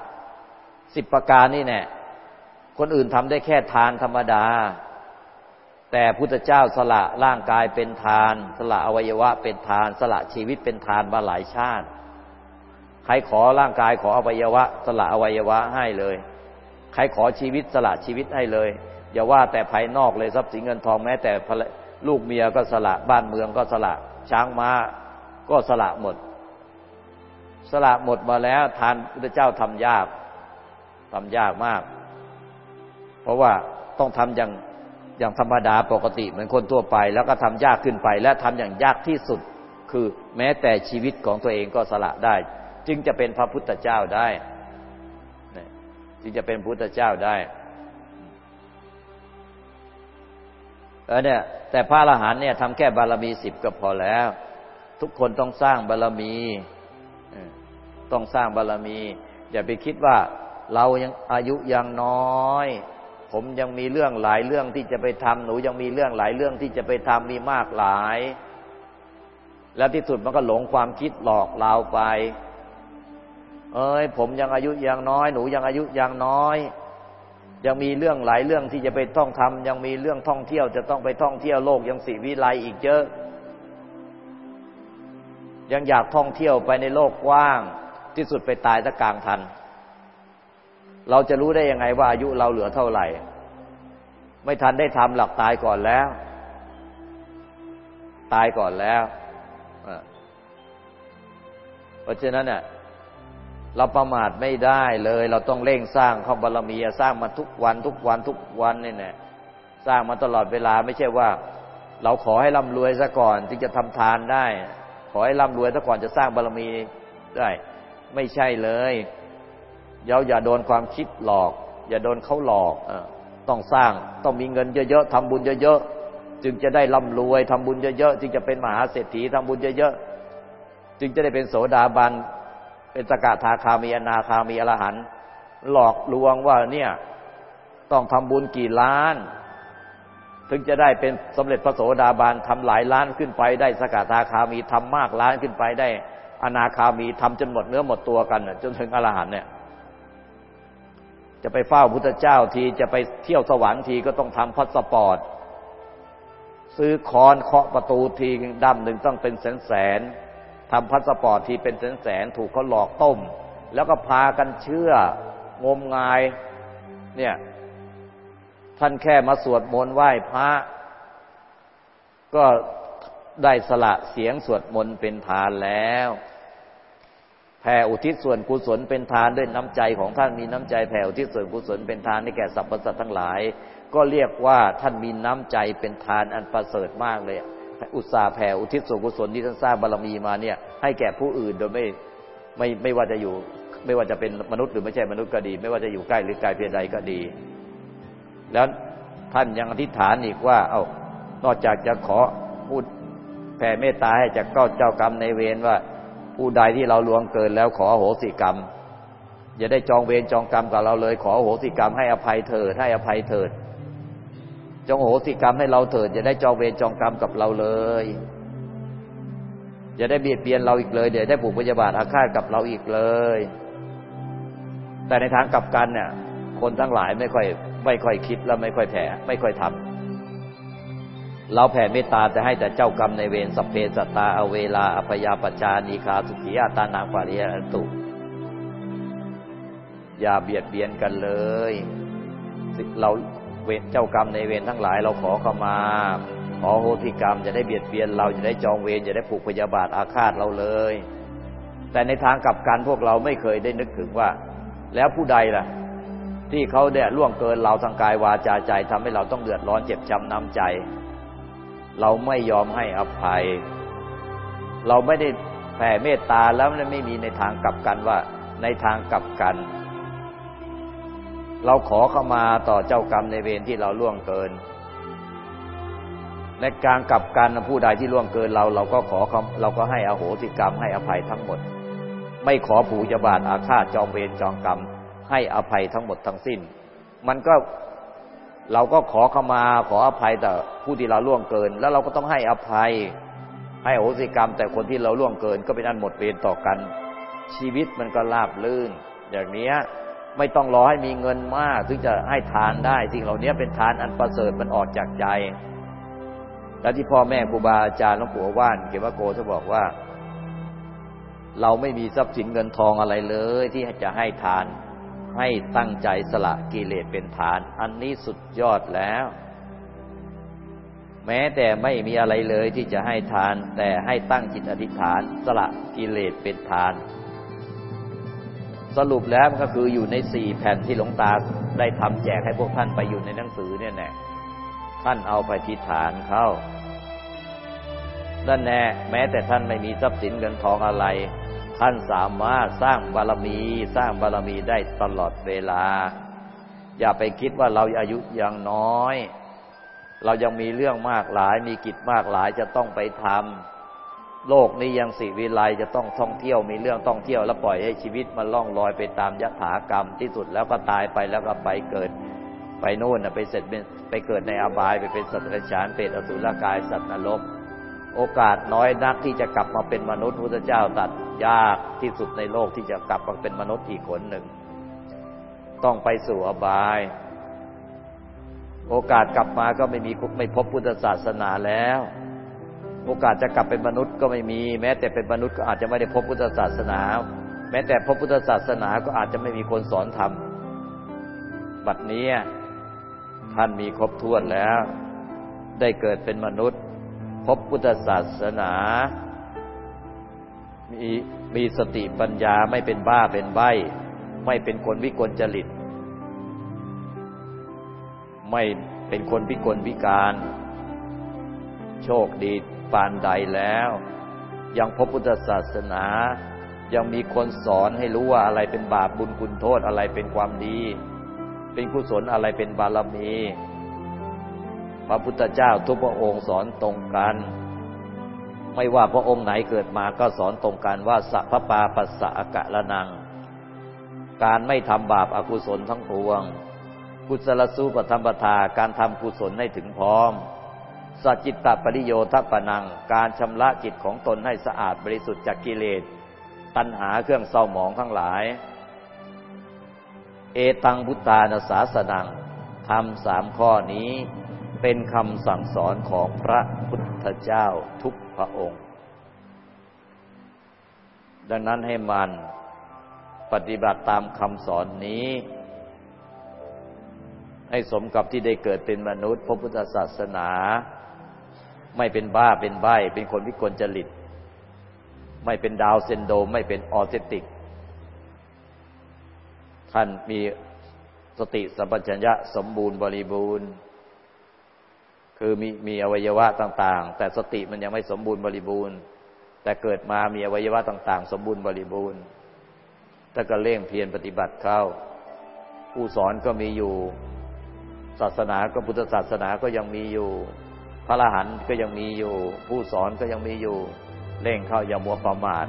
สิบประการนี่แน่คนอื่นทำได้แค่ทานธรรมดา แต่พุทธเจ้าสละร่างกายเป็นทาน สละอวัยวะเป็นทาน สละชีวิตเป็นทานมาหลายชาติ ใครขอร่างกายขออวัยวะ สละอวัยวะให้เลย ใครขอชีวิตสละชีวิตให้เลย อย่าว่าแต่ภายนอกเลยทรัพย์สินเงินทองแม้แต่ลูกเมียก็สละบ้านเมืองก็สละ ช้างม้าก็สละหมด สละหมดมาแล้วทานพุทธเจ้าทำยากทำยากมาก เพราะว่าต้องทำอย่างอย่างธรรมดาปกติเหมือนคนทั่วไป แล้วก็ทำยากขึ้นไป และทำอย่างยากที่สุด คือแม้แต่ชีวิตของตัวเองก็สละได้ จึงจะเป็นพระพุทธเจ้าได้ จึงจะเป็นพุทธเจ้าได้เออเนี่ยแต่พระอรหันต์เนี่ยทำแค่บารมีสิบก็พอแล้ว ทุกคนต้องสร้างบารมีต้องสร้างบารมี อย่าไปคิดว่าเรายังอายุยังน้อย ผมยังมีเรื่องหลายเรื่องที่จะไปทำหนูยังมีเรื่องหลายเรื่องที่จะไปทำมีมากหลาย แล้วที่สุดมันก็หลงความคิดหลอกเราไป เอ้ยผมยังอายุยังน้อย หนูยังอายุยังน้อย ยังมีเรื่องหลายเรื่องที่จะไปท่องทำยังมีเรื่องท่องเที่ยวจะต้องไปท่องเที่ยวโลกยังสีวิไลอีกเยอะ ยังอยากท่องเที่ยวไปในโลกกว้างที่สุดไปตายตะกลางทัน เราจะรู้ได้ยังไงว่าอายุเราเหลือเท่าไหร่ ไม่ทันได้ทำหลักตายก่อนแล้ว ตายก่อนแล้วเพราะฉะนั้นเนี่ย เราประมาทไม่ได้เลย เราต้องเร่งสร้างข้อบารมีสร้างมาทุกวันทุกวันทุกวันนี่แน่สร้างมาตลอดเวลาไม่ใช่ว่า เราขอให้ร่ำรวยซะก่อนจึงจะทำทานได้ ขอให้ร่ำรวยซะก่อนจะสร้างบารมีได้ ไม่ใช่เลยอย่าอย่าโดนความคิดหลอก อย่าโดนเขาหลอกอต้องสร้างต้องมีเงินเยอะๆทำบุญเยอะๆจึงจะได้ร่ำรวยทำบุญเยอะๆจึงจะเป็นมหาเศรษฐีทำบุญเยอะๆจึงจะได้เป็นโสดาบัน เป็นสกทาคามีอนาคามีอรหันต์หลอกลวงว่าเนี่ยต้องทำบุญกี่ล้าน ถึงจะได้เป็นสำเร็จพระโสดาบันทำหลายล้านขึ้นไปได้สกทาคามีทำมากล้านขึ้นไปได้ อนาคามีทำจนหมดเนื้อหมดตัวกันจนถึงอรหันต์เนี่ย จะไปเฝ้าพุทธเจ้าทีจะไปเที่ยวสวรรค์ทีก็ต้องทำพาสปอร์ตซื้อค้อนเคาะประตูทีด้ามหนึ่งต้องเป็นแสนแสน ทำพาสปอร์ตที่เป็นแสนแสนถูกเขาหลอกต้ม แล้วก็พากันเชื่องมงาย เนี่ย ท่านแค่มาสวดมนต์ไหว้พระ ก็ได้สละเสียงสวดมนต์เป็นทานแล้วแผ่อุทิศส่วนกุศลเป็นทานด้วยน้ำใจของท่านมีน้ำใจแผ่อุทิศส่วนกุศลเป็นทานให้แก่สรรพสัตว์ทั้งหลาย ก็เรียกว่าท่านมีน้ำใจเป็นทานอันประเสริฐมากเลย อุตสาห์แผ่อุทิศส่วนกุศลที่ท่านสร้างบารมีมาเนี่ย ให้แก่ผู้อื่นโดยไม่ไม่ไม่ว่าจะอยู่ ไม่ว่าจะเป็นมนุษย์หรือไม่ใช่มนุษย์ก็ดี ไม่ว่าจะอยู่ใกล้หรือไกลเพียงใดก็ดี แล้วท่านยังอธิษฐานอีกว่า เอา้านอกจากจะขอพูดแผ่เมตตาให้จากเจ้าเจ้ากรรมในเวรว่า ผู้ใดที่เราลวงเกินแล้วขอโหสิกรรมอย่าได้จองเวรจองกรรมกับเราเลย ขอโหสิกรรมให้อภัยเถิดให้อภัยเถิด จงโหสิกรรมให้เราเถิดอย่าได้จองเวรจองกรรมกับเราเลยอย่าได้เบียดเบียนเราอีกเลยเดี๋ยวได้ผูกพยาบาทอาฆาตกับเราอีกเลย แต่ในทางกลับกันเนี่ยคนทั้งหลายไม่ค่อยไม่ค่อยคิดแล้วไม่ค่อยแผ่ไม่ค่อยทำเราแผ่เมตตาจะให้แต่เจ้ากรรมในเวรสัพเพสตาอเวลาอภยาปจานีคาสุขียาตานางปาริยนตุ อย่าเบียดเบียนกันเลย เรา เวรเจ้ากรรมในเวรทั้งหลายเราขอเข้ามา ขอโหติกรรมจะได้เบียดเบียนเราจะได้จองเวรจะได้ผูกพยาบาทอาฆาตเราเลย แต่ในทางกลับกันพวกเราไม่เคยได้นึกถึงว่า แล้วผู้ใดล่ะ ที่เขาเนี่ยล่วงเกินเราทางกายวาจาใจทำให้เราต้องเดือดร้อนเจ็บจำน้ำใจ เราไม่ยอมให้อภัย เราไม่ได้แผ่เมตตาแล้วไม่มีในทางกลับกันว่าในทางกลับกัน เราขอเข้ามาต่อเจ้ากรรมในเวรที่เราล่วงเกิน ในการกลับกันผู้ใดที่ล่วงเกินเรา เราก็ขอเราก็ให้อโหสิกรรมให้อภัยทั้งหมด ไม่ขอผูจบาทอาฆาตจองเวรจองกรรม ให้อภัยทั้งหมดทั้งสิ้น มันก็เราก็ขอเข้ามาขออภัยแต่ผู้ที่เราล่วงเกิน แล้วเราก็ต้องให้อภัย ให้โหสิกรรม แต่คนที่เราล่วงเกิน ก็เป็นอันหมดเวรต่อกัน ชีวิตมันก็ราบลื่น อย่างนี้ ไม่ต้องรอให้มีเงินมาก ถึงจะให้ทานได้ สิ่งเหล่านี้เป็นทานอันประเสริฐมันออกจากใจ และที่พ่อแม่ครูบาอาจารย์หลวงปู่ว่านเกวโกจะบอกว่า เราไม่มีทรัพย์สินเงินทองอะไรเลย ที่จะให้ทาน ให้ตั้งใจสละกิเลสเป็นฐาน อันนี้สุดยอดแล้ว แม้แต่ไม่มีอะไรเลยที่จะให้ทาน แต่ให้ตั้งจิตอธิษฐาน สละกิเลสเป็นฐาน สรุปแล้วก็คืออยู่ในสี่แผ่นที่หลวงตาได้ทำแจกให้พวกท่านไปอยู่ในหนังสือเนี่ยแน่ท่านเอาไปที่ฐานเข้าด้านแน่แม้แต่ท่านไม่มีทรัพย์สินเงินทองอะไร ท่านสามารถสร้างบารมี สร้างบารมีได้ตลอดเวลา อย่าไปคิดว่าเราอายุยังน้อย เรายังมีเรื่องมากหลาย มีกิจมากหลายจะต้องไปทำ โลกนี้ยังสิวิไลจะต้องท่องเที่ยวมีเรื่องท่องเที่ยวแล้วปล่อยให้ชีวิตมันล่องลอยไปตามยถากรรมที่สุดแล้วก็ตายไปแล้วก็ไปเกิด ไปโน่นไปเสร็จไปเกิดในอบายไปเป็นสัตว์เดรัจฉานเปรตอสุรกายสัตว์นรก โอกาสน้อยนักที่จะกลับมาเป็นมนุษย์พระเจ้าตัดยากที่สุดในโลกที่จะกลับมาเป็นมนุษย์อีกคนหนึ่ง ต้องไปสู่อบาย โอกาสกลับมาก็ไม่มีไม่พบพุทธศาสนาแล้ว โอกาสจะกลับเป็นมนุษย์ก็ไม่มี แม้แต่เป็นมนุษย์ก็อาจจะไม่ได้พบพุทธศาสนา แม้แต่พบพุทธศาสนาก็อาจจะไม่มีคนสอนธรรมบัดนี้ท่านมีครบถ้วนแล้ว ได้เกิดเป็นมนุษย์ พบพุทธศาสนา มีมีสติปัญญาไม่เป็นบ้าเป็นใบไม่เป็นคนวิกลจริต ไม่เป็นคนพิกลพิการ โชคดีปานใดแล้ว ยังพบพุทธศาสนา ยังมีคนสอนให้รู้ว่าอะไรเป็นบาปบุญคุณโทษอะไรเป็นความดี เป็นกุศลอะไรเป็นบารมี พระพุทธเจ้าทุกพระองค์สอนตรงกัน ไม่ว่าพระองค์ไหนเกิดมาก็สอนตรงกันว่าสัพพปาปัสสะกะละนัง การไม่ทำบาปอากุศลทั้งปวงกุศลสู้ปธรรมปทาการทำกุศลให้ถึงพร้อม สจิตตปริโยทัปนัง การชำระจิตของตนให้สะอาดบริสุทธิ์จากกิเลส ตัณหาเครื่องเศร้าหมองทั้งหลาย เอตังบุตตานาสาสนังทำสามข้อนี้เป็นคำสั่งสอนของพระพุทธเจ้าทุกพระองค์ ดังนั้นให้มันปฏิบัติตามคำสอนนี้ ให้สมกับที่ได้เกิดเป็นมนุษย์พระพุทธศาสนา ไม่เป็นบ้าเป็นใบเป็นคนวิกลจริต ไม่เป็นดาวเซนโดมไม่เป็นออทิสติก ท่านมีสติสัมปชัญญะสมบูรณ์บริบูรณ์ คือมีมีอวัยวะต่าง ๆ แต่สติมันยังไม่สมบูรณ์บริบูรณ์ แต่เกิดมามีอวัยวะต่าง ๆ สมบูรณ์บริบูรณ์ถ้าก็เร่งเพียรปฏิบัติเข้า ผู้สอนก็มีอยู่ ศาสนาก็พุทธศาสนาก็ยังมีอยู่ พระอรหันต์ก็ยังมีอยู่ ผู้สอนก็ยังมีอยู่ เร่งเข้าอย่ามัวประมาท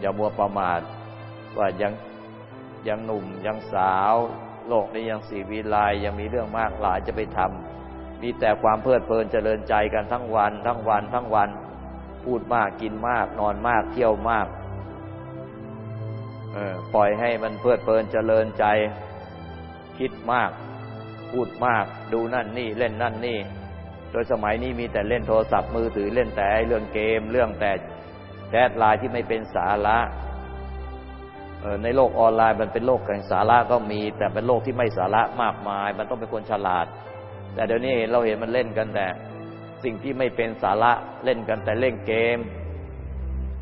อย่ามัวประมาทว่ายังยังหนุ่มยังสาว โลกนี้ยังสีวีลายยังมีเรื่องมากหลายจะไปทำมีแต่ความเพลิดเพลินเจริญใจกันทั้งวัน ทั้งวัน ทั้งวัน พูดมากกินมาก นอนมากเที่ยวมากเออปล่อยให้มันเพลิดเพลินเจริญใจ คิดมาก พูดมาก ดูนั่นนี่เล่นนั่นนี่ โดยสมัยนี้มีแต่เล่นโทรศัพท์มือถือเล่นแต่เรื่องเกม เรื่องแต่แชทไลน์ที่ไม่เป็นสาระในโลกออนไลน์มันเป็นโลกแห่งสาระก็มี แต่เป็นโลกที่ไม่สาระมากมาย มันต้องเป็นคนฉลาด แต่เดี๋ยวนี้เราเห็นมันเล่นกันแต่ สิ่งที่ไม่เป็นสาระเล่นกันแต่เล่นเกม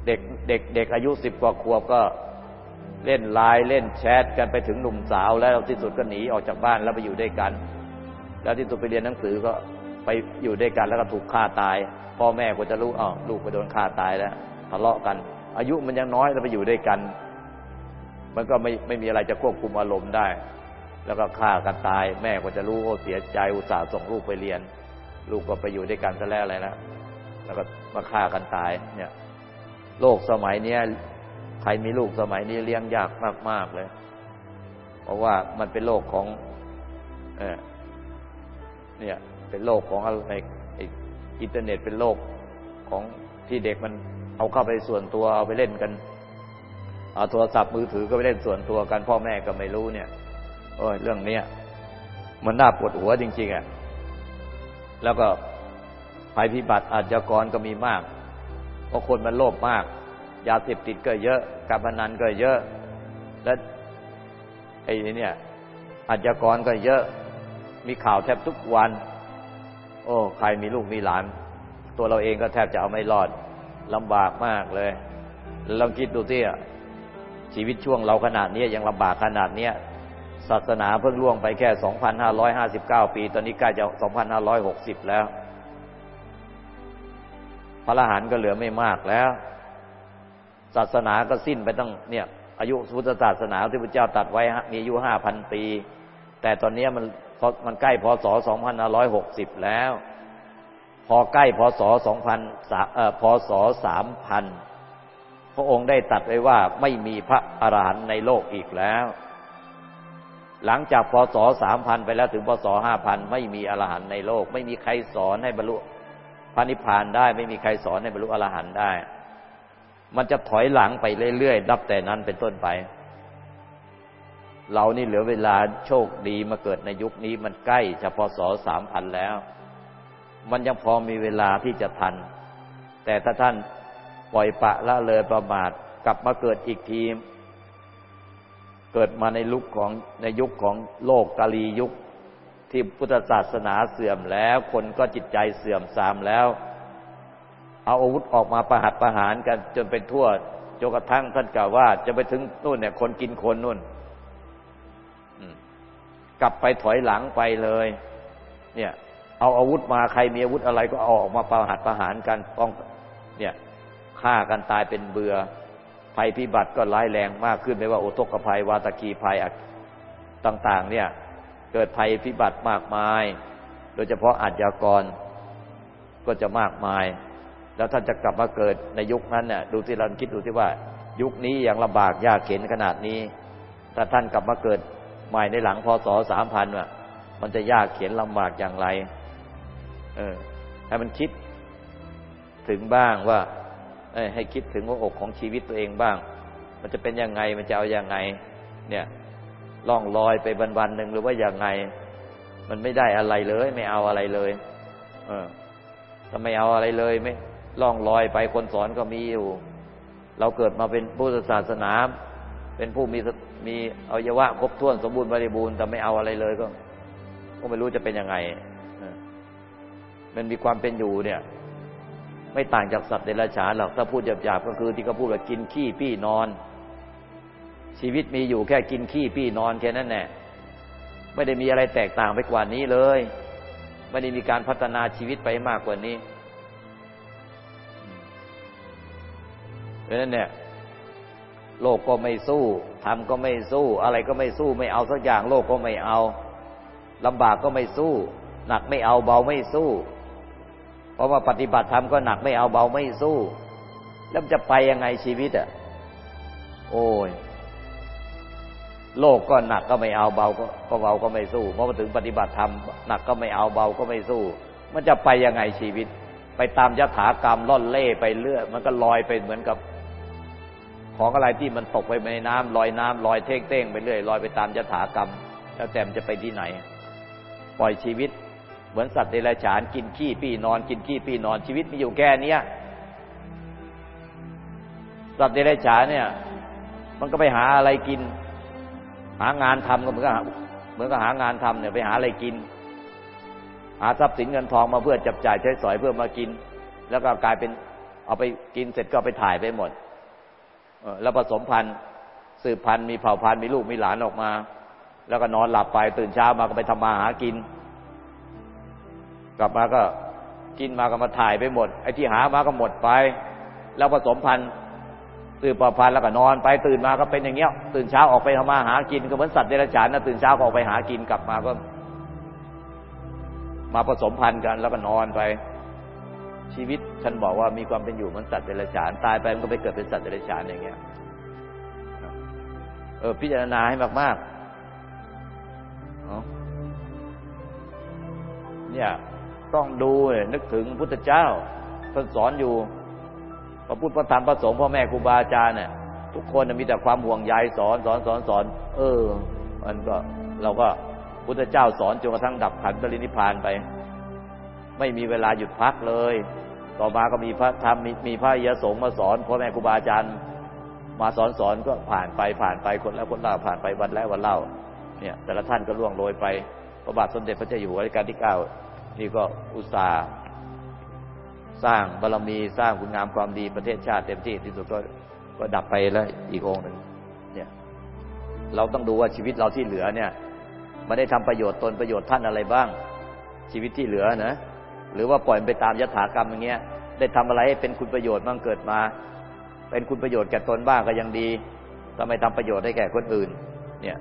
เด็กเด็กเด็กอายุสิบกว่าขวบก็ เล่นไลน์เล่นแชทกันไปถึงหนุ่มสาวแล้วที่สุดก็หนีออกจากบ้านแล้วไปอยู่ด้วยกัน แล้วที่สุดไปเรียนหนังสือก็ไปอยู่ด้วยกันแล้วก็ถูกฆ่าตาย พ่อแม่ก็จะรู้อ๋อลูกไปโดนฆ่าตายแล้วทะเลาะกัน อายุมันยังน้อยแล้วไปอยู่ด้วยกัน มันก็ไม่ไม่มีอะไรจะควบคุมอารมณ์ได้ แล้วก็ฆ่ากันตาย แม่ก็จะรู้โอ้เสียใจอุตส่าห์ส่งลูกไปเรียน ลูกก็ไปอยู่ด้วยกันซะแล้วอะไรนะแล้วก็มาฆ่ากันตายเนี่ย โลกสมัยเนี้ย ใครมีลูกสมัยนี้เลี้ยงยากมาก ๆ เลย เพราะว่ามันเป็นโลกของ เออเนี่ย เป็นโลกของอะไรอินเทอร์เน็ตเป็นโลกของที่เด็กมันเอาเข้าไปส่วนตัวเอาไปเล่นกันเอาโทรศัพท์มือถือก็ไปเล่นส่วนตัวกันพ่อแม่ก็ไม่รู้เนี่ยโอ้ยเรื่องเนี้ยมันน่าปวดหัวจริง ๆอะแล้วก็ภัยพิบัติอาชญากรก็มีมากเพราะคนมันโลภมาก ยาเสพติดก็เยอะการพนันก็เยอะ และไอ้เนี่ยอาชญากรก็เยอะ มีข่าวแทบทุกวัน โอ้ ใครมีลูกมีหลาน ตัวเราเองก็แทบจะเอาไม่รอดลำบากมากเลยลองคิดดูสิชีวิตช่วงเราขนาดนี้ยังลำบากขนาดนี้ศาสนาเพิ่งล่วงไปแค่ 2,559 ปี ตอนนี้ใกล้จะ 2,560 แล้ว พระรหันต์ก็เหลือไม่มากแล้ว ศาสนาก็สิ้นไปตั้งเนี่ย อายุพุทธศาสนาที่พระเจ้าตัดไว้มีอายุ5,000ปี แต่ตอนนี้มันมันใกล้พศ2,560แล้ว พอใกล้พศ2,000เอ่อพศ3,000พระองค์ได้ตัดไว้ว่าไม่มีพระอรหันต์ในโลกอีกแล้ว หลังจากพศสามพันไปแล้วถึงพศห้าพันไม่มีอรหันต์ในโลก ไม่มีใครสอนให้บรรลุพระนิพพานได้ ไม่มีใครสอนให้บรรลุอรหันต์ได้ มันจะถอยหลังไปเรื่อยๆนับแต่นั้นเป็นต้นไป เรานี่เหลือเวลาโชคดีมาเกิดในยุคนี้มันใกล้จะพศสามพันแล้ว มันยังพอมีเวลาที่จะทัน แต่ถ้าท่านปล่อยปะละเลยประมาทกลับมาเกิดอีกทีเกิดมาในลุกของในยุคของโลกกาลียุคที่พุทธศาสนาเสื่อมแล้ว คนก็จิตใจเสื่อมทรามแล้ว เอาอาวุธออกมาประหัตประหารกันจนเป็นทั่วจนกระทั่งท่านกล่าวว่า จะไปถึงนู่นเนี่ย คนกินคนนู่นกลับไปถอยหลังไปเลย เนี่ย เอาอาวุธมาใครมีอาวุธอะไรก็เอาออกมาประหัตประหารกันป้อง เนี่ยฆ่ากันตายเป็นเบือภัยพิบัติก็ร้ายแรงมากขึ้นไม่ว่าโอทกภัยวาตะกีภัยต่าง ๆ เนี่ย เกิดภัยพิบัติมากมาย โดยเฉพาะอาชญากรก็จะมากมาย แล้วท่านจะกลับมาเกิดในยุคนั้นเนี่ยดูที่เราคิดดูที่ว่า ยุคนี้ยังลำบากยากเข็นขนาดนี้ถ้าท่านกลับมาเกิดใหม่ในหลังพศสามพันอะมันจะยากเขียนลำบากอย่างไร เออ ให้มันคิดถึงบ้างว่าให้คิดถึงหัวอกของชีวิตตัวเองบ้าง มันจะเป็นยังไง มันจะเอาอยังไง เนี่ย ล่องลอยไปวันวันหนึ่งหรือว่าอย่างไง มันไม่ได้อะไรเลย ไม่เอาอะไรเลย เออถ้าไม่เอาอะไรเลยไม่ ล่องลอยไปคนสอนก็มีอยู่ เราเกิดมาเป็นพุทธศาสนา เป็นผู้มีมีอวัยวะครบถ้วนสมบูรณ์บริบูรณ์แต่ไม่เอาอะไรเลยก็ ก็ไม่รู้จะเป็นยังไงมันมีความเป็นอยู่เนี่ย ไม่ต่างจากสัตว์เดรัจฉานหรอกถ้าพูดหยาบๆก็คือที่เขาพูดว่ากินขี้ปี้นอน ชีวิตมีอยู่แค่กินขี้ปี้นอนแค่นั้นแหละไม่ได้มีอะไรแตกต่างไปกว่านี้เลย ไม่ได้มีการพัฒนาชีวิตไปมากกว่านี้ เพราะนั้นเนี่ยโลกก็ไม่สู้ทำก็ไม่สู้ อะไรก็ไม่สู้ ไม่เอาสักอย่าง โลกก็ไม่เอาลำบากก็ไม่สู้ หนักไม่เอาเบาไม่สู้ เพราะว่าปฏิบัติธรรมก็หนักไม่เอาเบาไม่สู้ แล้วจะไปยังไงชีวิตอะ โอ้ย โลกก็หนักก็ไม่เอาเบาก็เบาก็ไม่สู้เพราะมาถึงปฏิบัติธรรมหนักก็ไม่เอาเบาก็ไม่สู้ มันจะไปยังไงชีวิต ไปตามยถากรรมล่อนเล่ไปเรื่อยมันก็ลอยไปเหมือนกับ ของอะไรที่มันตกไปในน้ำลอยน้ำลอยเท่งเต้งไปเรื่อยลอยไปตามยถากรรม แล้วแต่มจะไปที่ไหน ปล่อยชีวิต เหมือนสัตว์เดรัจฉานกินขี้ปีนอนกินขี้ปีนอนชีวิตมีอยู่แค่เนี้ยสัตว์เดรัจฉานเนี่ย มันก็ไปหาอะไรกิน หางานทำก็เหมือนกับเหมือนกับหางานทำเนี่ยไปหาอะไรกิน หาทรัพย์สินเงินทองมาเพื่อจับจ่ายใช้สอยเพื่อมากิน แล้วก็กลายเป็นเอาไปกินเสร็จก็ไปถ่ายไปหมด แล้วผสมพันธุ์สืบพันธุ์มีเผ่าพันธุ์มีลูกมีหลานออกมา แล้วก็นอนหลับไปตื่นเช้ามาก็ไปทำมาหากิน กลับมาก็กินมาก็มาถ่ายไปหมดไอ้ที่หามาก็หมดไป แล้วผสมพันธุ์ตื่นปลอดภัยแล้วก็นอนไปตื่นมาก็เป็นอย่างเงี้ย ตื่นเช้าออกไปทำมาหากินก็เหมือนสัตว์เดรัจฉานนะตื่นเช้าก็ออกไปหากินกลับมาก็ มาผสมพันธุ์กัน แล้วก็นอนไป ชีวิตท่านบอกว่ามีความเป็นอยู่เหมือนสัตว์เดรัจฉานตายไปมันก็ไปเกิดเป็นสัตว์เดรัจฉานอย่างเงี้ยเออพิจารณาให้มากๆเนี่ย ต้องดูนึกถึงพุทธเจ้าท่านสอนอยู่พระพุทธพระธรรมพระสงฆ์พ่อแม่ครูบาอาจารย์เนี่ยทุกคนมีแต่ความห่วงใยสอนสอนสอนสอน เออ มันก็เราก็พุทธเจ้าสอนจนกระทั่งดับขันธรินิพานไป ไม่มีเวลาหยุดพักเลย ต่อมาก็มีพระธรรมมีพระยสงฆ์มาสอนพ่อแม่ครูบาอาจารย์มาสอนสอนก็ผ่านไปผ่านไปคนแล้วคนเล่าผ่านไปวันแล้ววันเล่า เนี่ย แต่ละท่านก็ล่วงโรยไปพระบาทสมเด็จพระเจ้าอยู่หัวรัชกาลที่เก้านี่ก็อุตส่าห์สร้างบารรมีสร้างคุณงามความดีประเทศชาติเต็มที่ที่สุดก็ก็ดับไปแล้วอีกองหนึ่งเนี่ย เราต้องดูว่าชีวิตเราที่เหลือเนี่ยมันได้ทำประโยชน์ตนประโยชน์ท่านอะไรบ้าง ชีวิตที่เหลือนะ หรือว่าปล่อยไปตามยถากรรมอย่างเงี้ย ได้ทำอะไรให้เป็นคุณประโยชน์บ้างเกิดมา เป็นคุณประโยชน์แก่ตนบ้างก็ยังดีทำไมทำประโยชน์ให้แก่คนอื่น เนี่ย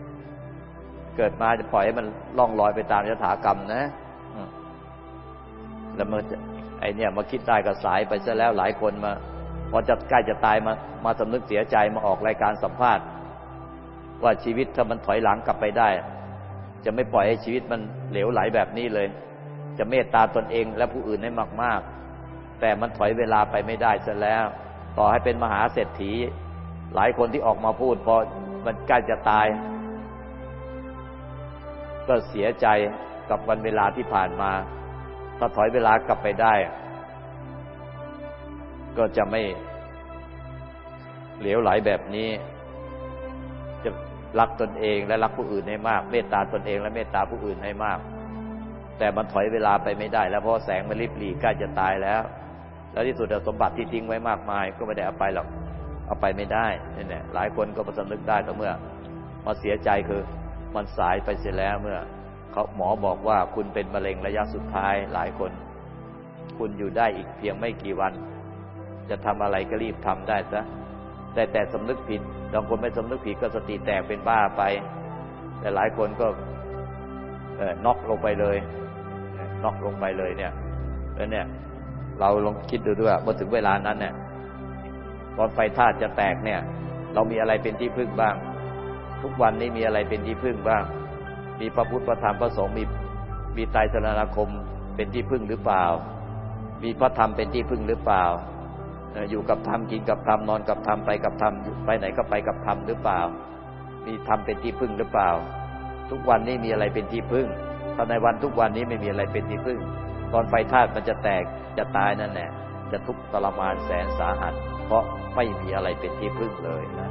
เกิดมาจะปล่อยให้มันล่องลอยไปตามยถากรรมนะแล้วมันจะไอเนี่ยมาคิดได้ก็สายไปซะแล้วหลายคนมาพอจะใกล้จะตายมา มาสำนึกเสียใจมาออกรายการสัมภาษณ์ ว่าชีวิตถ้ามันถอยหลังกลับไปได้ จะไม่ปล่อยให้ชีวิตมันเหลวไหลแบบนี้เลย จะเมตตาตนเองและผู้อื่นให้มาก ๆ แต่มันถอยเวลาไปไม่ได้ซะแล้ว ต่อให้เป็นมหาเศรษฐี หลายคนที่ออกมาพูดพอมันใกล้จะตาย ก็เสียใจกับวันเวลาที่ผ่านมา ถ้าถอยเวลากลับไปได้ ก็จะไม่เหลวไหลแบบนี้ จะรักตนเองและรักผู้อื่นให้มาก เมตตาตนเองและเมตตาผู้อื่นให้มาก แต่มันถอยเวลาไปไม่ได้ แล้วเพราะแสงมันริบหลีใกล้จะตายแล้ว แล้วที่สุดสมบัติที่ทิ้งไว้มากมาย ก็ไม่ได้เอาไปหรอกเอาไปไม่ได้นี่แหละหลายคนก็ประสนึกได้แต่เมื่อมาเสียใจคือมันสายไปเสียแล้วเมื่อเขาหมอบอกว่าคุณเป็นมะเร็งระยะสุดท้ายหลายคน คุณอยู่ได้อีกเพียงไม่กี่วัน จะทำอะไรก็รีบทำได้ซะแต่แต่สำนึกผิดบางคนไม่สำนึกผิดก็สติแตกเป็นบ้าไป แต่หลายคนก็น็อกลงไปเลย น็อกลงไปเลยเนี่ยแล้วเนี่ย เราลองคิดดูด้วยว่าเมื่อถึงเวลานั้นเนี่ยตอนไฟธาตุจะแตกเนี่ย เรามีอะไรเป็นที่พึ่งบ้าง ทุกวันนี้มีอะไรเป็นที่พึ่งบ้าง มีพระพุทธพระธรรมพระสงฆ์มีมีไตรสรณคมเป็นที่พึ่งหรือเปล่า มีพระธรรมเป็นที่พึ่งหรือเปล่า อยู่กับธรรมกินกับธรรมนอนกับธรรมไปกับธรรมไปไหนก็ไปกับธรรมหรือเปล่า มีธรรมเป็นที่พึ่งหรือเปล่า ทุกวันนี้มีอะไรเป็นที่พึ่ง ตอนในวันทุกวันนี้ไม่มีอะไรเป็นที่พึ่ง ตอนไฟธาตุมันจะแตกจะตายนั่นแหละจะทุกข์ทรมานแสนสาหัส เพราะไม่มีอะไรเป็นที่พึ่งเลยนะ